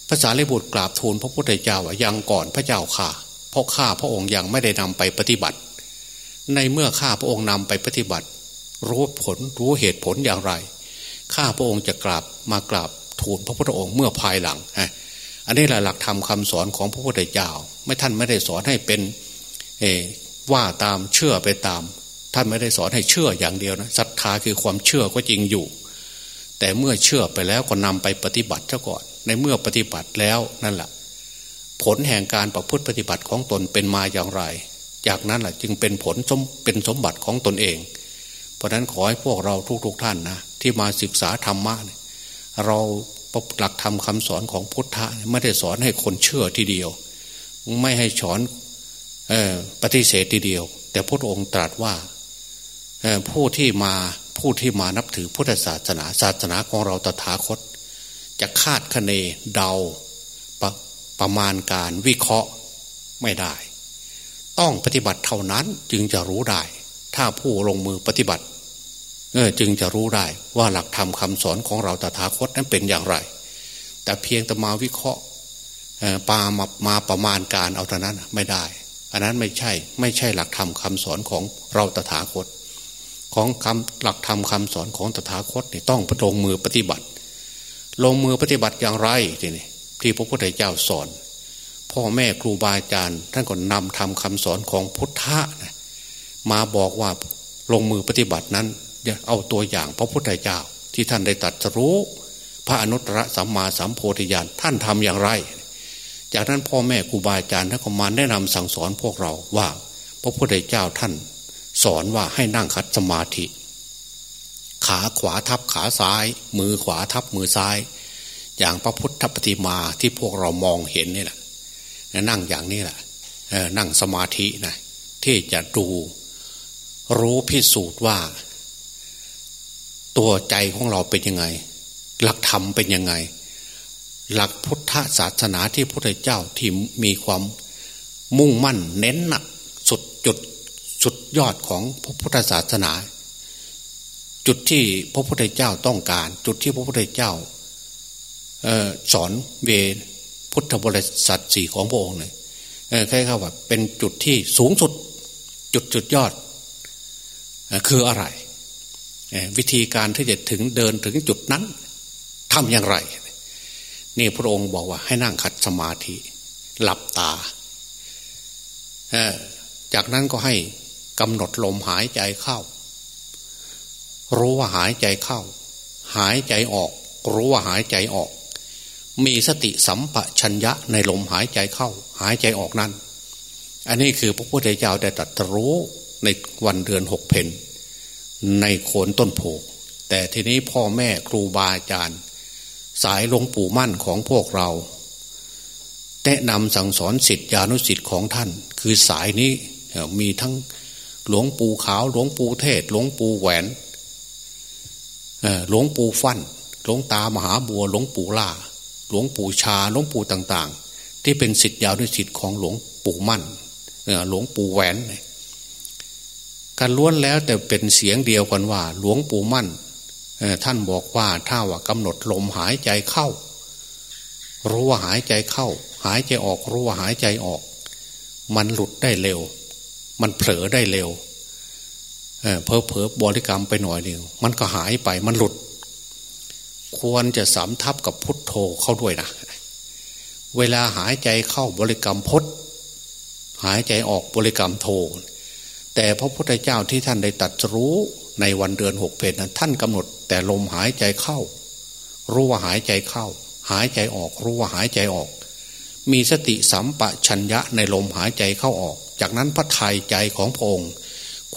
B: ภาษาลิบุตรกราบทูลพระพุทธเจ้าว่ายังก่อนพระเจ้าข่าเพราะข้าพระองค์ยังไม่ได้นำไปปฏิบัติ ในเมื่อข้าพระองค์นำไปปฏิบัติ รู้ผลรู้เหตุผลอย่างไร ข้าพระองค์จะกราบมากราบทูลพระพุทธองค์เมื่อภายหลังฮะอันนี้แหละหลักธรรมคาสอนของพระพุทธเจ้า ไม่ท่านไม่ได้สอนให้เป็น เอว่าตามเชื่อไปตาม ท่านไม่ได้สอนให้เชื่ออย่างเดียวนะศรัทธาคือความเชื่อก็จริงอยู่ แต่เมื่อเชื่อไปแล้วก็นำไปปฏิบัติเจ้าก่อน ในเมื่อปฏิบัติแล้วนั่นแหละผลแห่งการประพฤติปฏิบัติของตนเป็นมาอย่างไร จากนั้นแหละจึงเป็นผลสมเป็นสมบัติของตนเอง เพราะนั้นขอให้พวกเราทุกๆทท่านนะที่มาศึกษาธรรมะเราหลักธรรมคาสอนของพุทธะไม่ได้สอนให้คนเชื่อทีเดียว ไม่ให้สอนปฏิเสธทีเดียว แต่พระองค์ตรัสว่า ผู้ที่มาผู้ที่มานับถือพุทธศาสนา ศาสนาของเราตถาคต จะคาดคะเนเดาปรประมาณการวิเคราะห์ไม่ได้ ต้องปฏิบัติเท่านั้นจึงจะรู้ได้ ถ้าผู้ลงมือปฏิบัติจึงจะรู้ได้ว่าหลักธรรมคาสอนของเราตถาคตนั้นเป็นอย่างไร แต่เพียงแต่มาวิเคราะห์ปามามาประมาณการเอาเท่านั้นไม่ได้ อันนั้นไม่ใช่ไม่ใช่หลักธรรมคาสอนของเราตถาคต ของคำหลักธรรมคาสอนของตถาคตนี่ต้องลงมือปฏิบัติ ลงมือปฏิบัติอย่างไรทีนี้ที่พระพุทธเจ้าสอน พ่อแม่ครูบาอาจารย์ท่านก็นำทำคำสอนของพุทธะนะมาบอกว่าลงมือปฏิบัตินั้นเอาตัวอย่างพระพุทธเจ้าที่ท่านได้ตัดรู้ พระอนุตตรสัมมาสัมโพธิญาณท่านทำอย่างไร จากนั้นพ่อแม่ครูบาอาจารย์ท่านก็มาแนะนำสั่งสอนพวกเราว่า พระพุทธเจ้าท่าน อนว่าให้นั่งคัดสมาธิ ขาขวาทับขาซ้าย มือขวาทับมือซ้าย อย่างพระพุทธปฏิมาที่พวกเรามองเห็นนี่แหละนั่งอย่างนี้แหละนั่งสมาธินะที่จะดูรู้พิสูจน์ว่า ตัวใจของเราเป็นยังไง หลักธรรมเป็นยังไง หลักพุทธศาสนาที่พระพุทธเจ้าที่มีความมุ่งมั่นเน้นหนักสุดจุด สุดยอดของพระพุทธศาสนา จุดที่พระพุทธเจ้าต้องการ จุดที่พระพุทธเจ้าสอนเวพุทธบริษัทสี่ของพระองค์เลยใครเขาว่าเป็นจุดที่สูงสุด จุดจุดยอดคืออะไร วิธีการที่จะถึงเดินถึงจุดนั้นทำอย่างไร นี่พระองค์บอกว่าให้นั่งขัดสมาธิ หลับตา จากนั้นก็ให้ กำหนดลมหายใจเข้า รู้ว่าหายใจเข้า หายใจออก รู้ว่าหายใจออก มีสติสัมปชัญญะในลมหายใจเข้า หายใจออกนั้น อันนี้คือพระพุทธเจ้าได้ตรัสรู้ในวันเดือนหกเพนในโคนต้นโพแต่ทีนี้พ่อแม่ครูบาอาจารย์ สายหลวงปู่มั่นของพวกเราแนะนำสั่งสอนสิทธิานุสิทธิ์ของท่าน คือสายนี้มีทั้ง หลวงปู่ขาว หลวงปู่เทศ หลวงปู่แหวนหลวงปู่ฟันหลวงตามหาบัว หลวงปู่ล่า หลวงปู่ชา หลวงปู่ต่าง ๆ ที่เป็นสิทธิ์ยาวด้วยสิทธิ์ของหลวงปู่มั่นหลวงปู่แหวนการล้วนแล้วแต่เป็นเสียงเดียวกันว่า หลวงปู่มั่นท่านบอกว่าถ้าว่ากำหนดลมหายใจเข้า รู้ว่าหายใจเข้า หายใจออกรู้ว่าหายใจออก มันหลุดได้เร็ว มันเผลอได้เร็วเพอเพอบริกรรมไปหน่อยหนึ่งมันก็หายไปมันหลุด ควรจะสำทับกับพุทโธเข้าด้วยนะเวลาหายใจเข้าบริกรรมพดหายใจออกบริกรรมโท แต่พระพุทธเจ้าที่ท่านได้ตัดรู้ในวันเดือนหกเพนนั้นท่านกำหนด แต่ลมหายใจเข้า รู้ว่าหายใจเข้า หายใจออก รู้ว่าหายใจออก มีสติสัมปชัญญะในลมหายใจเข้าออก จากนั้นพระทัยใจของพระองค์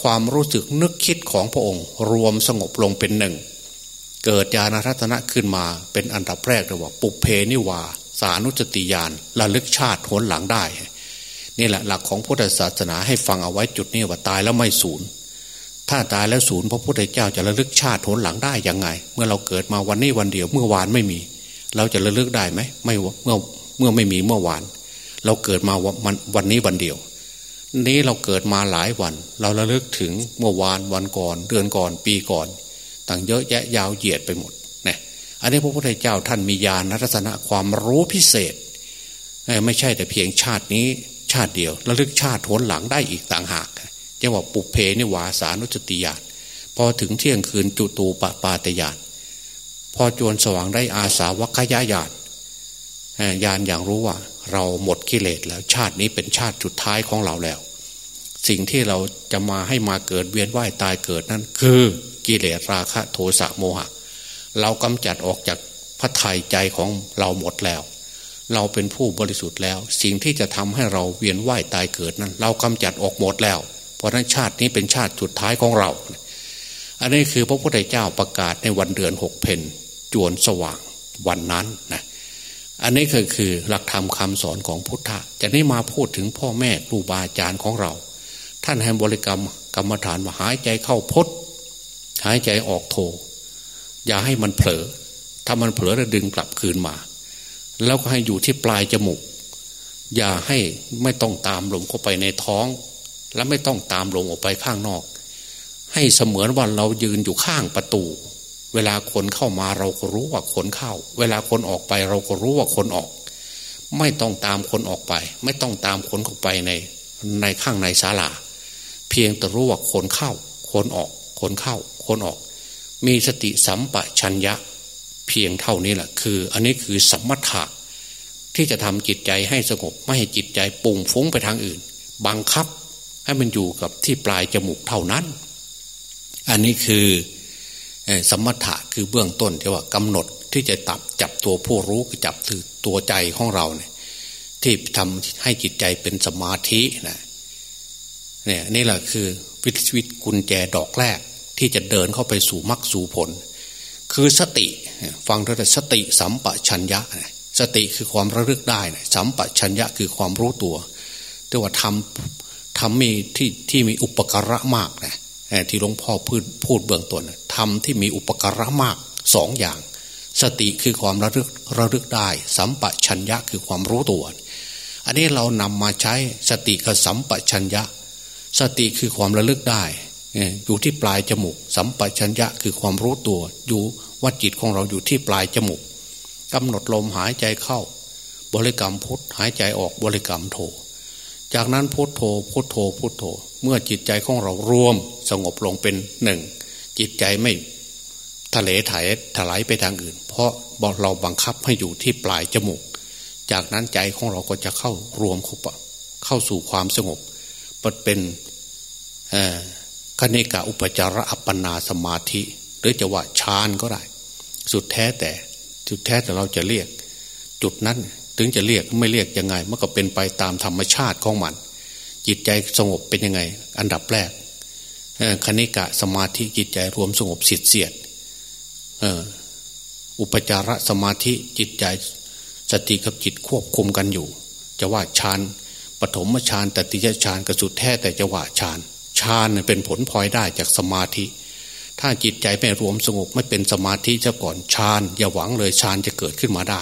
B: ความรู้สึกนึกคิดของพระองค์ รวมสงบลงเป็นหนึ่ง เกิดญาณรัตนะขึ้นมาเป็นอันดับแรกเลยว่าปุเพนิวา สานุจติยานระลึกชาติหนหลังได้ นี่แหละหลักของพุทธศาสนาให้ฟังเอาไว้จุดนี้ว่าตายแล้วไม่สูญถ้าตายแล้วศูนย์พระพุทธเจ้าจะระลึกชาติผลหลังได้ยังไง เมื่อเราเกิดมาวันนี้วันเดียวเมื่อวานไม่มี เราจะระลึกได้ไหมไม่เมื่อเมื่อไม่มีเมื่อวาน เราเกิดมาวันวันนี้วันเดียว นี้เราเกิดมาหลายวัน เราระลึกถึงเมื่อวานวันก่อน เดือนก่อนปีก่อน ต่างเยอะแยะยาวเหยียดไปหมดเนี่ยอันนี้พระพุทธเจ้าท่านมีญาณรัศนะความรู้พิเศษ ไม่ใช่แต่เพียงชาตินี้ชาติเดียวระลึกชาติผลหลังได้อีกต่างหากจะว่าปุเพนิวาสานุจติยานพอถึงเที่ยงคืนจุตูปปาตยานพอจวนสว่างได้อาสาวัคยายาน ยานอย่างรู้ว่า เราหมดกิเลสแล้วชาตินี้เป็นชาติสุดท้ายของเราแล้ว สิ่งที่เราจะมาให้มาเกิดเวียนว่ายตายเกิดนั้น คือกิเลสราคะโทสะโมหะ เรากำจัดออกจากพระทัยใจของเราหมดแล้ว เราเป็นผู้บริสุทธิ์แล้ว สิ่งที่จะทำให้เราเวียนว่ายตายเกิดนั้น เรากำจัดออกหมดแล้ว เพราะนั้นชาตินี้เป็นชาติสุดท้ายของเรา อันนี้คือพระพุทธเจ้าประกาศในวันเดือนหกเพนจวนสว่างวันนั้นนะ อันนี้คือคือหลักธรรมคาสอนของพุทธะจะนี้มาพูดถึงพ่อแม่ครูบาอาจารย์ของเรา ท่านให้บริกรรมกรรมฐานว่าหายใจเข้าพดหายใจออกโท อย่าให้มันเผลอ ถ้ามันเผลอจะดึงกลับคืนมา แล้วก็ให้อยู่ที่ปลายจมูก อย่าให้ไม่ต้องตามลมเข้าไปในท้อง และไม่ต้องตามลงออกไปข้างนอก ให้เสมือนว่าเรายืนอยู่ข้างประตู เวลาคนเข้ามาเราก็รู้ว่าคนเข้า เวลาคนออกไปเราก็รู้ว่าคนออก ไม่ต้องตามคนออกไป ไม่ต้องตามคนเข้าไปในในข้างในศาลา เพียงแต่รู้ว่าคนเข้า คนออก คนเข้า คนออก มีสติสัมปชัญญะ เพียงเท่านี้แหละคือ อันนี้คือสมถะที่จะทำจิตใจให้สงบไม่ให้จิตใจปุ่งฟุ้งไปทางอื่น บังคับให้มันอยู่กับที่ปลายจมูกเท่านั้น อันนี้คือ สมถะคือเบื้องต้นที่ว่ากำหนดที่จะตับจับตัวผู้รู้จับถือตัวใจของเราเนี่ยที่ทำให้จิตใจเป็นสมาธินะเนี่ยนี่แหละคือวิทวิตกุญแจดอกแรก ที่จะเดินเข้าไปสู่มรรคสู่ผล คือสติฟังเถอะสติสัมปชัญญะสติคือความระลึกได้สัมปชัญญะคือความรู้ตัวแต่ว่าทำทำมีที่ที่มีอุปการะมากนะที่หลวงพ่อพูดพูดเบื้องต้น ทำที่มีอุปการะมากสองอย่าง สติคือความระลึกระลึกได้ สัมปชัญญะคือความรู้ตัว อันนี้เรานำมาใช้สติกับสัมปชัญญะ สติคือความระลึกได้อยู่ที่ปลายจมูก สัมปชัญญะคือความรู้ตัว อยู่ว่าจิตของเราอยู่ที่ปลายจมูกกำหนดลมหายใจเข้า บริกรรมพุทหายใจออกบริกรรมโท จากนั้นพุทโธพุทโธพุทโธ เมื่อจิตใจของเรารวมสงบลงเป็นหนึ่ง จิตใจไม่ทะเลถ่ายถลายไปทางอื่น เพราะบอกเราบังคับให้อยู่ที่ปลายจมูก จากนั้นใจของเราก็จะเข้ารวมเข้าเข้าสู่ความสงบเป็นคณิกาอุปจาระอัปปนาสมาธิ หรือจะว่าฌานก็ได้ สุดแท้แต่สุดแท้แต่เราจะเรียก จุดนั้นถึงจะเรียกไม่เรียกยังไงมันก็เป็นไปตามธรรมชาติของมัน จิตใจสงบเป็นยังไง อันดับแรก คณิกะสมาธิจิตใจรวมสงบสิทธิเสียดอุปจารสมาธิจิตใจสติกับจิตควบคุมกันอยู่ จะว่าฌานปฐมฌานตติยฌานกระสุดแท้แต่จะว่าฌานฌานเป็นผลพลอยได้จากสมาธิ ถ้าจิตใจไม่รวมสงบไม่เป็นสมาธิจะก่อนฌานอย่าหวังเลยฌานจะเกิดขึ้นมาได้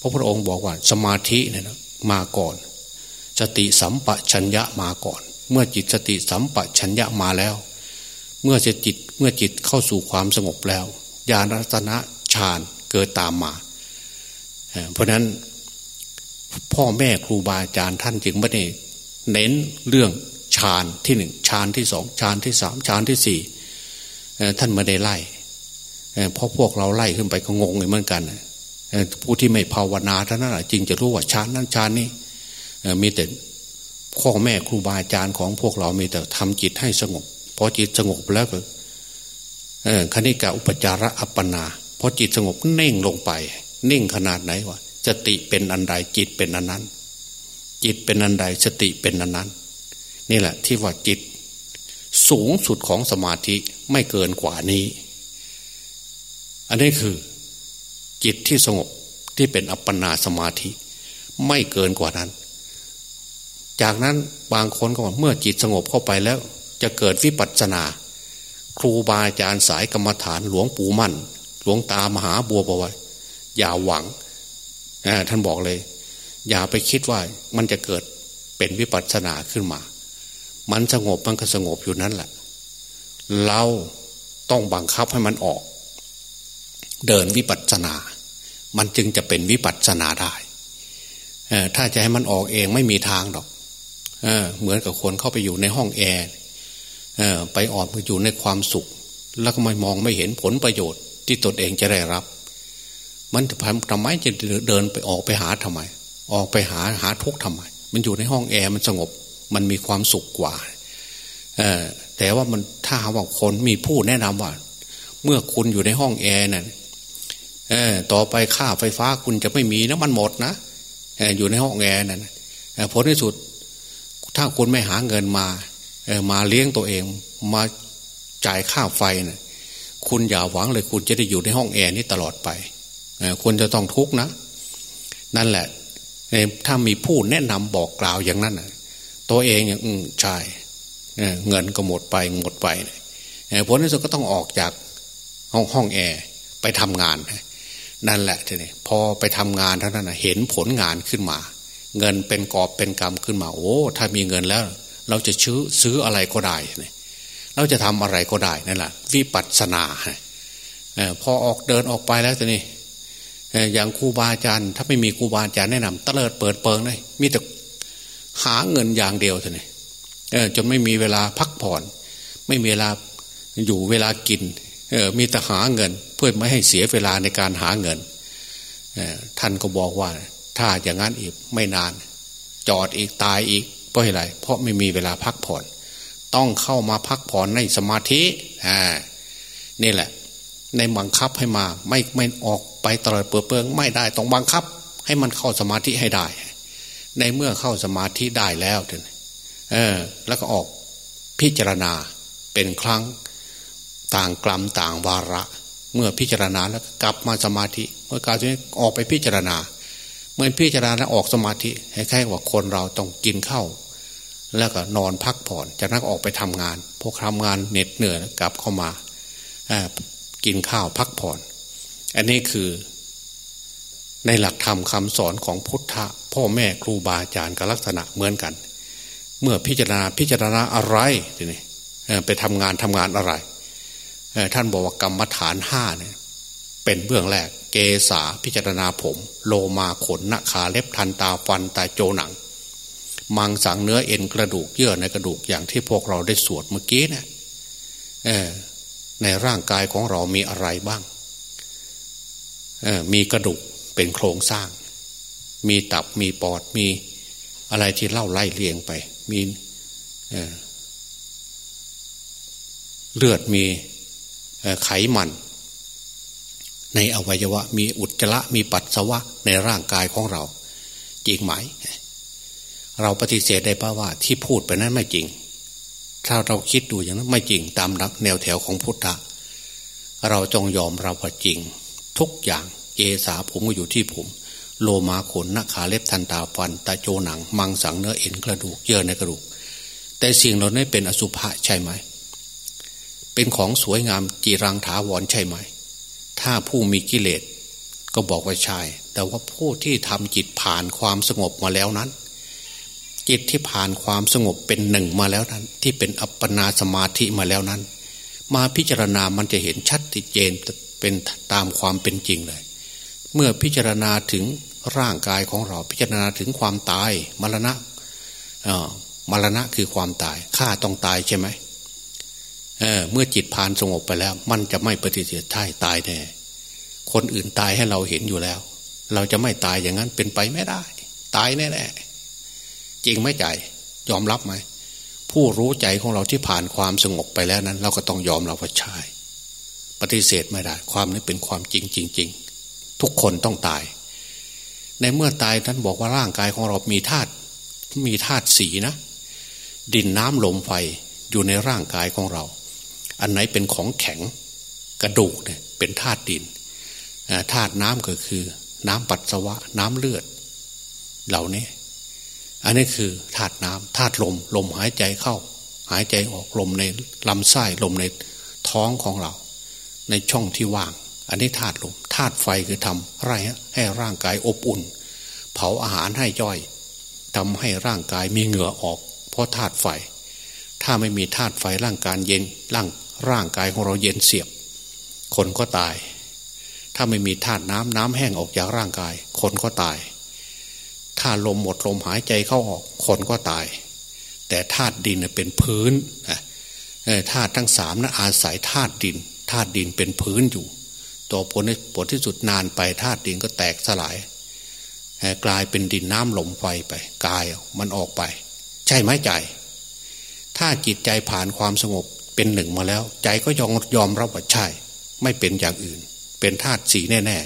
B: พระพุทธองค์บอกว่าสมาธิเนี่ยนะมาก่อนสติสัมปชัญญะมาก่อน เมื่อจิตสติสัมปชัญญะมาแล้ว เมื่อจะจิตเมื่อจิตเข้าสู่ความสงบแล้วญาณรัตนะฌานเกิดตามมา เพราะนั้นพ่อแม่ครูบาอาจารย์ท่านจึงไม่ได้เน้นเรื่องฌานที่หนึ่งฌานที่สองฌานที่สามฌานที่สี่ท่านไม่ได้ไล่เพราะพวกเราไล่ขึ้นไปก็งงเหมือนกันผู้ที่ไม่ภาวนาท่านั้นแหละจึงจะรู้ว่าชาตินั้นชาตินี้มีแต่ พ่อแม่ครูบาอาจารย์ของพวกเรามีแต่ทำจิตให้สงบพอจิตสงบแล้วก็คณิกาอุปจาระอัปปนาพอจิตสงบเน่งลงไป นิ่งขนาดไหนวะสติเป็นอันใดจิตเป็นอันนั้น จิตเป็นอันใดสติเป็นอันนั้น นี่แหละที่ว่าจิต สูงสุดของสมาธิไม่เกินกว่านี้ อันนี้คือ จิตที่สงบที่เป็นอัปปนาสมาธิ ไม่เกินกว่านั้น จากนั้นบางคนก็ว่าเมื่อจิตสงบเข้าไปแล้ว จะเกิดวิปัสสนา ครูบาอาจารย์สายกรรมฐานหลวงปู่มั่น หลวงตามหาบัวบวชอย่าหวังท่านบอกเลย อย่าไปคิดว่ามันจะเกิดเป็นวิปัสสนาขึ้นมา มันสงบมันก็สงบอยู่นั่นแหละ เราต้องบังคับให้มันออก เดินวิปัสสนา มันจึงจะเป็นวิปัสสนาได้ถ้าจะให้มันออกเองไม่มีทางหรอก เเหมือนกับคนเข้าไปอยู่ในห้องแอร์ไปออกไปอยู่ในความสุข แล้วก็ไม่มองไม่เห็นผลประโยชน์ที่ตนเองจะได้รับ มันทำไมจะเดินไปออกไปหาทำไม ออกไปหาหาทุกข์ทำไม มันอยู่ในห้องแอร์มันสงบ มันมีความสุขกว่าเออแต่ว่ามันถ้าว่าคนมีผู้แนะนำว่า เมื่อคุณอยู่ในห้องแอร์นั่นเออต่อไปค่าไฟฟ้าคุณจะไม่มีนะมันหมดนะออยู่ในห้องแอร์นั่นผลที่สุด ถ้าคุณไม่หาเงินมาเออมาเลี้ยงตัวเอง มาจ่ายค่าไฟนะ่ะคุณอย่าหวังเลยคุณจะได้อยู่ในห้องแอร์นี้ตลอดไปควรจะต้องทุกข์นะ นั่นแหละถ้ามีผู้แนะนำบอกกล่าวอย่างนั้นตัวเองอย่างใช่เงินก็หมดไปหมดไปผลที่สุดก็ต้องออกจากห้องห้องแอร์ไปทำงาน นั่นแหละทีนี้พอไปทำงานเท่านั้นเห็นผลงานขึ้นมา เงินเป็นกอบเป็นกรรมขึ้นมาโอ้ถ้ามีเงินแล้ว เราจะซื้อซื้ออะไรก็ได้เราจะทำอะไรก็ได้นั่นแหละวิปัสสนาพอออกเดินออกไปแล้วทีนี้อย่างครูบาอาจารย์ ถ้าไม่มีครูบาอาจารย์แนะนำตะเลิดเปิดเปิงเลยมีแต่หาเงินอย่างเดียวเท่านี้จนไม่มีเวลาพักผ่อน ไม่มีเวลาอยู่เวลากินมีแต่หาเงินเพื่อไม่ให้เสียเวลาในการหาเงินท่านก็บอกว่า ถ้าอย่างนั้นอีกไม่นาน จอดอีกตายอีกเพราะอะไรเพราะไม่มีเวลาพักผ่อน ต้องเข้ามาพักผ่อนในสมาธิอ่านี่แหละ ในบังคับให้มา ไม่ไม่ออกไปตลอดเปลืองไม่ได้ต้องบังคับ ให้มันเข้าสมาธิให้ได้ ในเมื่อเข้าสมาธิได้แล้วเออ แล้วก็ออกพิจารณาเป็นครั้งต่างกลัมต่างวาระ เมื่อพิจารณาแล้วกลับมาสมาธิ เมื่อการนี้ออกไปพิจารณา เมื่อพิจารณาออกสมาธิให้แค่ว่าคนเราต้องกินข้าวแล้วก็นอนพักผ่อน จากนั้นออกไปทำงาน พวกทำงานเหน็ดเหนื่อยกลับเข้ามากินข้าวพักผ่อน อันนี้คือในหลักธรรมคำสอนของพุทธะพ่อแม่ครูบาอาจารย์กับลักษณะเหมือนกัน เมื่อพิจารณาพิจารณาอะไรทีนี้ไปทำงานทำงานอะไรท่านบอกว่ากรรมฐานห้าเนี่ย เป็นเบื้องแรก เกษาพิจารณาผม โลมาขนนาขาเล็บทันตาฟันตาโจหนัง มังสังเนื้อเอ็นกระดูกเยื่อในกระดูกอย่างที่พวกเราได้สวดเมื่อกี้เนี่ยในร่างกายของเรามีอะไรบ้าง มีกระดูกเป็นโครงสร้าง มีตับมีปอดมีอะไรที่เล่าไล่เลียงไป มีเลือดมีไขมัน ในอวัยวะ มีอุจจาระมีปัสสาวะในร่างกายของเรา จริงไหม เราปฏิเสธได้ป่าว่าที่พูดไปนั้นไม่จริง ถ้าเราคิดดูอย่างนั้นไม่จริงตามรักแนวแถวของพุทธะเราจงยอมเรับว่าจริง ทุกอย่างเกษาผมก็อยู่ที่ผม โลมาขนนักขาเล็บทันตาฟันตาโจหนัง มังสังเนื้อเอ็นกระดูกเยื่อในกระดูก แต่สิ่งเหล่านี้เป็นอสุภะใช่ไหม เป็นของสวยงามจีรังถาวรใช่ไหม ถ้าผู้มีกิเลสก็บอกว่าใช่ แต่ว่าผู้ที่ทำจิตผ่านความสงบมาแล้วนั้น จิตที่ผ่านความสงบเป็นหนึ่งมาแล้วนั้น ที่เป็นอัปปนาสมาธิมาแล้วนั้น มาพิจารณามันจะเห็นชัดเจนเป็นตามความเป็นจริงเลย เมื่อพิจารณาถึงร่างกายของเราพิจารณาถึงความตายมรณะมรณะคือความตายข้าต้องตายใช่ไหม เเมื่อจิตผ่านสงบไปแล้ว มันจะไม่ปฏิเสธใช่ตายแน่คนอื่นตายให้เราเห็นอยู่แล้ว เราจะไม่ตายอย่างนั้นเป็นไปไม่ได้ ตายแน่ๆจริงไม่ใจยอมรับไหมผู้รู้ใจของเราที่ผ่านความสงบไปแล้วนั้น เราก็ต้องยอมรับว่าใช่ปฏิเสธไม่ได้ ความนี้เป็นความจริงจริงๆทุกคนต้องตาย ในเมื่อตายท่านบอกว่าร่างกายของเรามีธาตุมีธาตุสีนะ ดินน้ำลมไฟอยู่ในร่างกายของเรา อันไหนเป็นของแข็งกระดูกเนี่ยเป็นธาตุดินธาตุน้ำก็คือ น้ำปัสสาวะ น้ำเลือด เหล่านี้ อันนี้คือธาตุน้ำธาตุลม ลมหายใจเข้า หายใจออกลมในลำไส้ลมในท้องของเรา ในช่องที่ว่าง อันนี้ธาตุลมธาตุไฟคือทำไรให้ร่างกายอบอุ่น เผาอาหารให้ย่อยทำให้ร่างกายมีเหงื่อออก เพราะธาตุไฟ ถ้าไม่มีธาตุไฟร่างกายเย็นร่าง ร่างกายของเราเย็นเสียบ คนก็ตาย ถ้าไม่มีธาตุน้ำน้ำแห้งออกจากร่างกาย คนก็ตาย ถ้าลมหมดลมหายใจเข้าออก คนก็ตาย แต่ธาตุดินเป็นพื้นธาตุทั้งสามนะอาศัยธาตุดินธาตุดินเป็นพื้นอยู่ตัวผลในผลที่สุดนานไปธาตุดินก็แตกสลาย กลายเป็นดินน้ำลมไฟไปกายมันออกไป ใช่ไหมใจ ถ้าจิตใจผ่านความสงบ เป็นหนึ่งมาแล้ว ใจก็ยอมยอมรับว่าใช่ ไม่เป็นอย่างอื่น เป็นธาตุสีแน่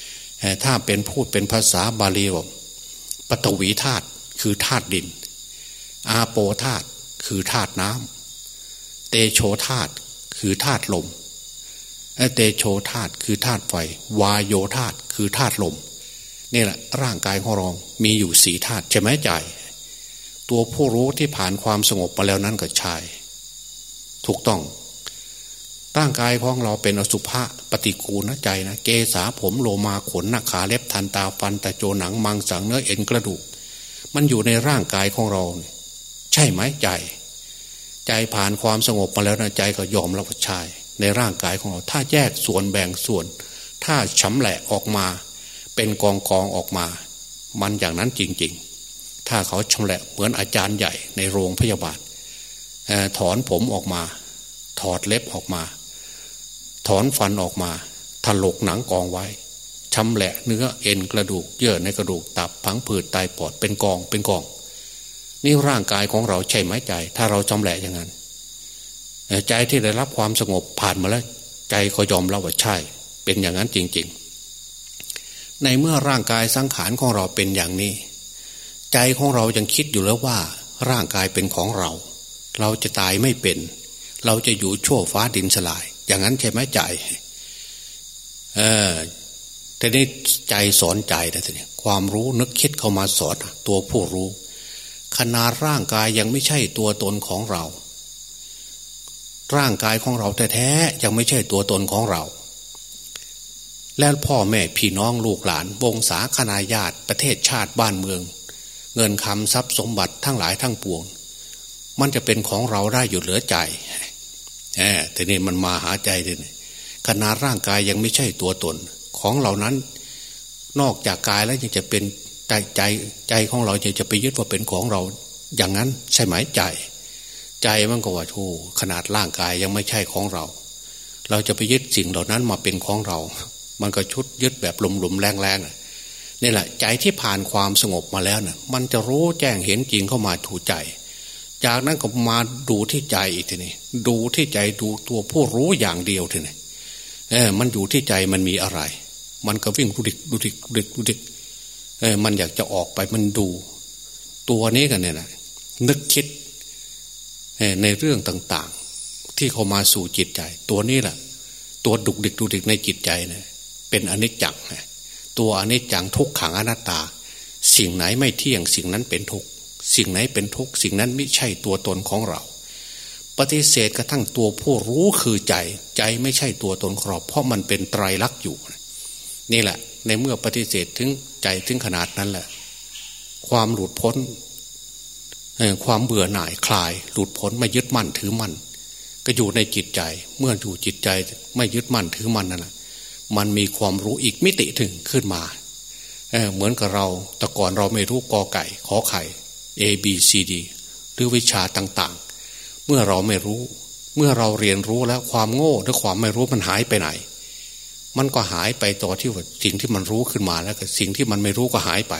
B: ๆถ้าเป็นพูดเป็นภาษาบาลีว่าปฐวีธาตุคือธาตุดิน อาโปธาตุคือธาตุน้ำเตโชธาตุคือธาตุลมเตโชธาตุคือธาตุไฟ วายโยธาตุคือธาตุลมนี่แหละร่างกายของเรามีอยู่สีธาตุใช่ไหมใจ ตัวผู้รู้ที่ผ่านความสงบมาแล้วนั้นก็ใช่ ถูกต้อง ร่างกายของเราเป็นอสุภะปฏิกูลนะใจนะเกษาผมโลมาขนหนักขาเล็บทันตาฟันตะโจหนังมังสังเนื้อเอ็นกระดูก มันอยู่ในร่างกายของเรา ใช่ไหมใจ ใจผ่านความสงบมาแล้วนะใจก็ยอมรับว่าใช่ในร่างกายของเรา ถ้าแยกส่วนแบ่งส่วน ถ้าฉำแหละออกมา เป็นกองกองออกมา มันอย่างนั้นจริง ๆ ถ้าเขาชำแหละเหมือนอาจารย์ใหญ่ในโรงพยาบาล ถอนผมออกมา ถอดเล็บออกมา ถอนฟันออกมาถลกหนังกองไว้ชำแหละเนื้อเอ็นกระดูก เยื่อในกระดูกตับพังผืดไตปอดเป็นกองเป็นกอง นี่ร่างกายของเราใช่ไหมใจ ถ้าเราชำแหละอย่างนั้นใจที่ได้รับความสงบผ่านมาแล้ว ใจก็ยอมรับว่าใช่ เป็นอย่างนั้นจริง ๆ ในเมื่อร่างกายสังขารของเราเป็นอย่างนี้ ใจของเรายังคิดอยู่แล้วว่า ร่างกายเป็นของเรา เราจะตายไม่เป็น เราจะอยู่ชั่วฟ้าดินสลาย อย่างนั้นใช่ไหมใจเออแต่นี้ใจสอนใจนะทีนี้ความรู้นึกคิดเข้ามาสอนตัวผู้รู้ขนาดร่างกายยังไม่ใช่ตัวตนของเรา ร่างกายของเราแท้ๆยังไม่ใช่ตัวตนของเรา แล้วพ่อแม่พี่น้องลูกหลาน วงศาคณาญาติประเทศชาติบ้านเมือง เงินคำทรัพย์สมบัติทั้งหลายทั้งปวง มันจะเป็นของเราได้อยู่เหลือใจแอบทีนี้มันมาหาใจเลยขนาดร่างกายยังไม่ใช่ตัวตน ของเหล่านั้น นอกจากกายแล้วยังจะเป็นใจใจใจของเราจะจะไปยึดว่าเป็นของเรา อย่างนั้นใช่ไหมใจ ใจมันก็ว่าโอ้ขนาดร่างกายยังไม่ใช่ของเรา เราจะไปยึดสิ่งเหล่านั้นมาเป็นของเรา มันก็ชุดยึดแบบหลุมๆแรงๆนี่แหละ ใจที่ผ่านความสงบมาแล้วนะ่ะ มันจะรู้แจ้งเห็นจริงเข้ามาถูใจ จากนั้นก็มาดูที่ใจอีกทีนี้ดูที่ใจดูตัวผู้รู้อย่างเดียวทีนี้เออ มันอยู่ที่ใจมันมีอะไร มันก็วิ่งดูดิกดูดิกดูดิกดูดิกเออมันอยากจะออกไปมันดู ตัวนี้กันเนี่ยนะนึกคิดในเรื่องต่าง ๆ ที่เขามาสู่จิตใจ ตัวนี้แหละตัวดุกดิกดุดิกในจิตใจเนี่ยเป็นอนิจจังตัวอนิจจังทุกขังอนัตตา สิ่งไหนไม่เที่ยงสิ่งนั้นเป็นทุก สิ่งไหนเป็นทุกสิ่งนั้นไม่ใช่ตัวตนของเรา ปฏิเสธกระทั่งตัวผู้รู้คือใจ ใจไม่ใช่ตัวตนของเราเพราะมันเป็นไตรลักษณ์อยู่ นี่แหละ ในเมื่อปฏิเสธถึงใจถึงขนาดนั้นแหละ ความหลุดพ้นความเบื่อหน่ายคลาย หลุดพ้นไม่ยึดมั่นถือมั่นก็อยู่ในจิตใจ เมื่ออยู่จิตใจไม่ยึดมั่นถือมั่นนั่นแหละมันมีความรู้อีกมิติถึงขึ้นมาเเหมือนกับเราแต่ก่อนเราไม่รู้กอไก่ ขอไข่ A B C D หรือวิชาต่างๆ เมื่อเราไม่รู้ เมื่อเราเรียนรู้แล้วความโง่หรือความไม่รู้มันหายไปไหน มันก็หายไปต่อที่ว่าสิ่งที่มันรู้ขึ้นมาแล้วก็สิ่งที่มันไม่รู้ก็หายไป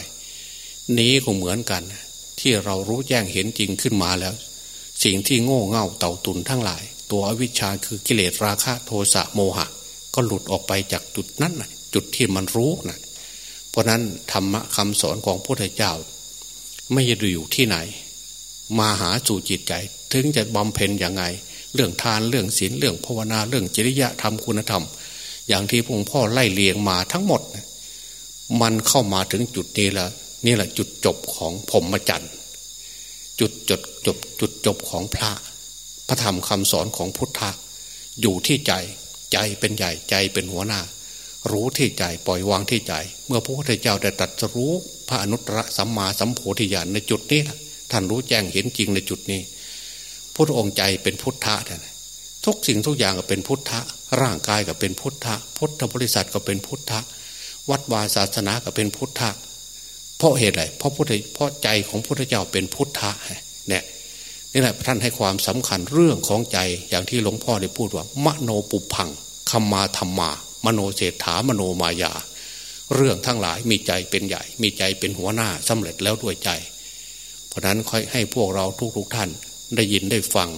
B: นี้ก็เหมือนกัน ที่เรารู้แจ้งเห็นจริงขึ้นมาแล้ว สิ่งที่โง่เง่าเต่าตุนทั้งหลาย ตัวอวิชชาคือกิเลสราคะโทสะโมหะ ก็หลุดออกไปจากจุดนั้นจุดที่มันรู้นะเพราะนั้นธรรมะคำสอนของพระพุทธเจ้า ไม่ได้อยู่ที่ไหน มาหาสู่จิตใจ ถึงจะบำเพ็ญอย่างไง เรื่องทานเรื่องศีลเรื่องภาวนาเรื่องจริยธรรมคุณธรรม อย่างที่พงพ่อไล่เลียงมาทั้งหมด มันเข้ามาถึงจุดนี้แล้วนี่แหละจุดจบของผมมจันต์จุดจดจบจุดจบของพระ พระธรรมคำสอนของพุทธะอยู่ที่ใจใจเป็นใหญ่ใจเป็นหัวหน้า รู้ที่ใจปล่อยวางที่ใจ เมื่อพระพุทธเจ้าได้ตรัสรู้ ระอนุตตรสัมมาสัมโพธิญาณในจุดนี้ท่านรู้แจ้งเห็นจริงในจุดนี้พระองค์ใจเป็นพุทธะนะทุกสิ่งทุกอย่างก็เป็นพุทธะ ร่างกายก็เป็นพุทธะ พุทธบริษัทก็เป็นพุทธะ วัดวาศาสนาก็เป็นพุทธะ เพราะเหตุอะไรเพราะพุทธเพราะใจของพุทธเจ้าเป็นพุทธะเนี่ยนี่แหละท่านให้ความสำคัญเรื่องของใจอย่างที่หลวงพ่อได้พูดว่ามโนปุพังคัมมาธรรมา มโนเศรษฐามโนมายา เรื่องทั้งหลายมีใจเป็นใหญ่ มีใจเป็นหัวหน้าสำเร็จแล้วด้วยใจ เพราะนั้นค่อยให้พวกเราทุกๆทท่านได้ยินได้ฟัง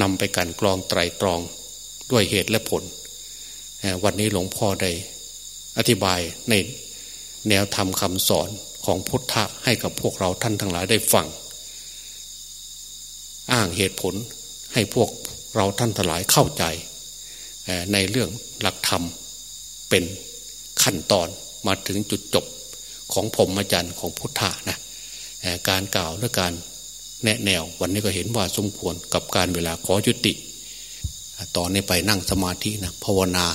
B: นำไปกันกรองไตรตรองด้วยเหตุและผล วันนี้หลวงพ่อได้อธิบายในแนวธรรมคำสอนของพุทธะให้กับพวกเราท่านทั้งหลายได้ฟัง อ้างเหตุผลให้พวกเราท่านทั้งหลายเข้าใจ ในเรื่องหลักธรรมเป็น ขั้นตอนมาถึงจุดจบของผมอาจารย์ของพุทธะนะการกล่าวและการแนะแนว วันนี้ก็เห็นว่าสมควรกับการเวลาขอยุติ ตอนนี้ไปนั่งสมาธินะภาวนา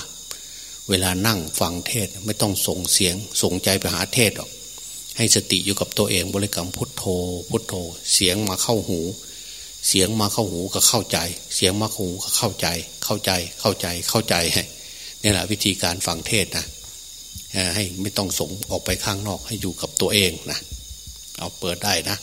B: เวลานั่งฟังเทศไม่ต้องส่งเสียงส่งใจไปหาเทศหรอก ให้สติอยู่กับตัวเองบริกรรมพุทโธ พุทโธ เสียงมาเข้าหู เสียงมาเข้าหูก็เข้าใจ เสียงมาเข้าหูก็เข้าใจ เข้าใจเข้าใจเข้าใจนี่แหละวิธีการฟังเทศนะ ให้ไม่ต้องส่งออกไปข้างนอกให้อยู่กับตัวเองนะเอาเปิดได้นะ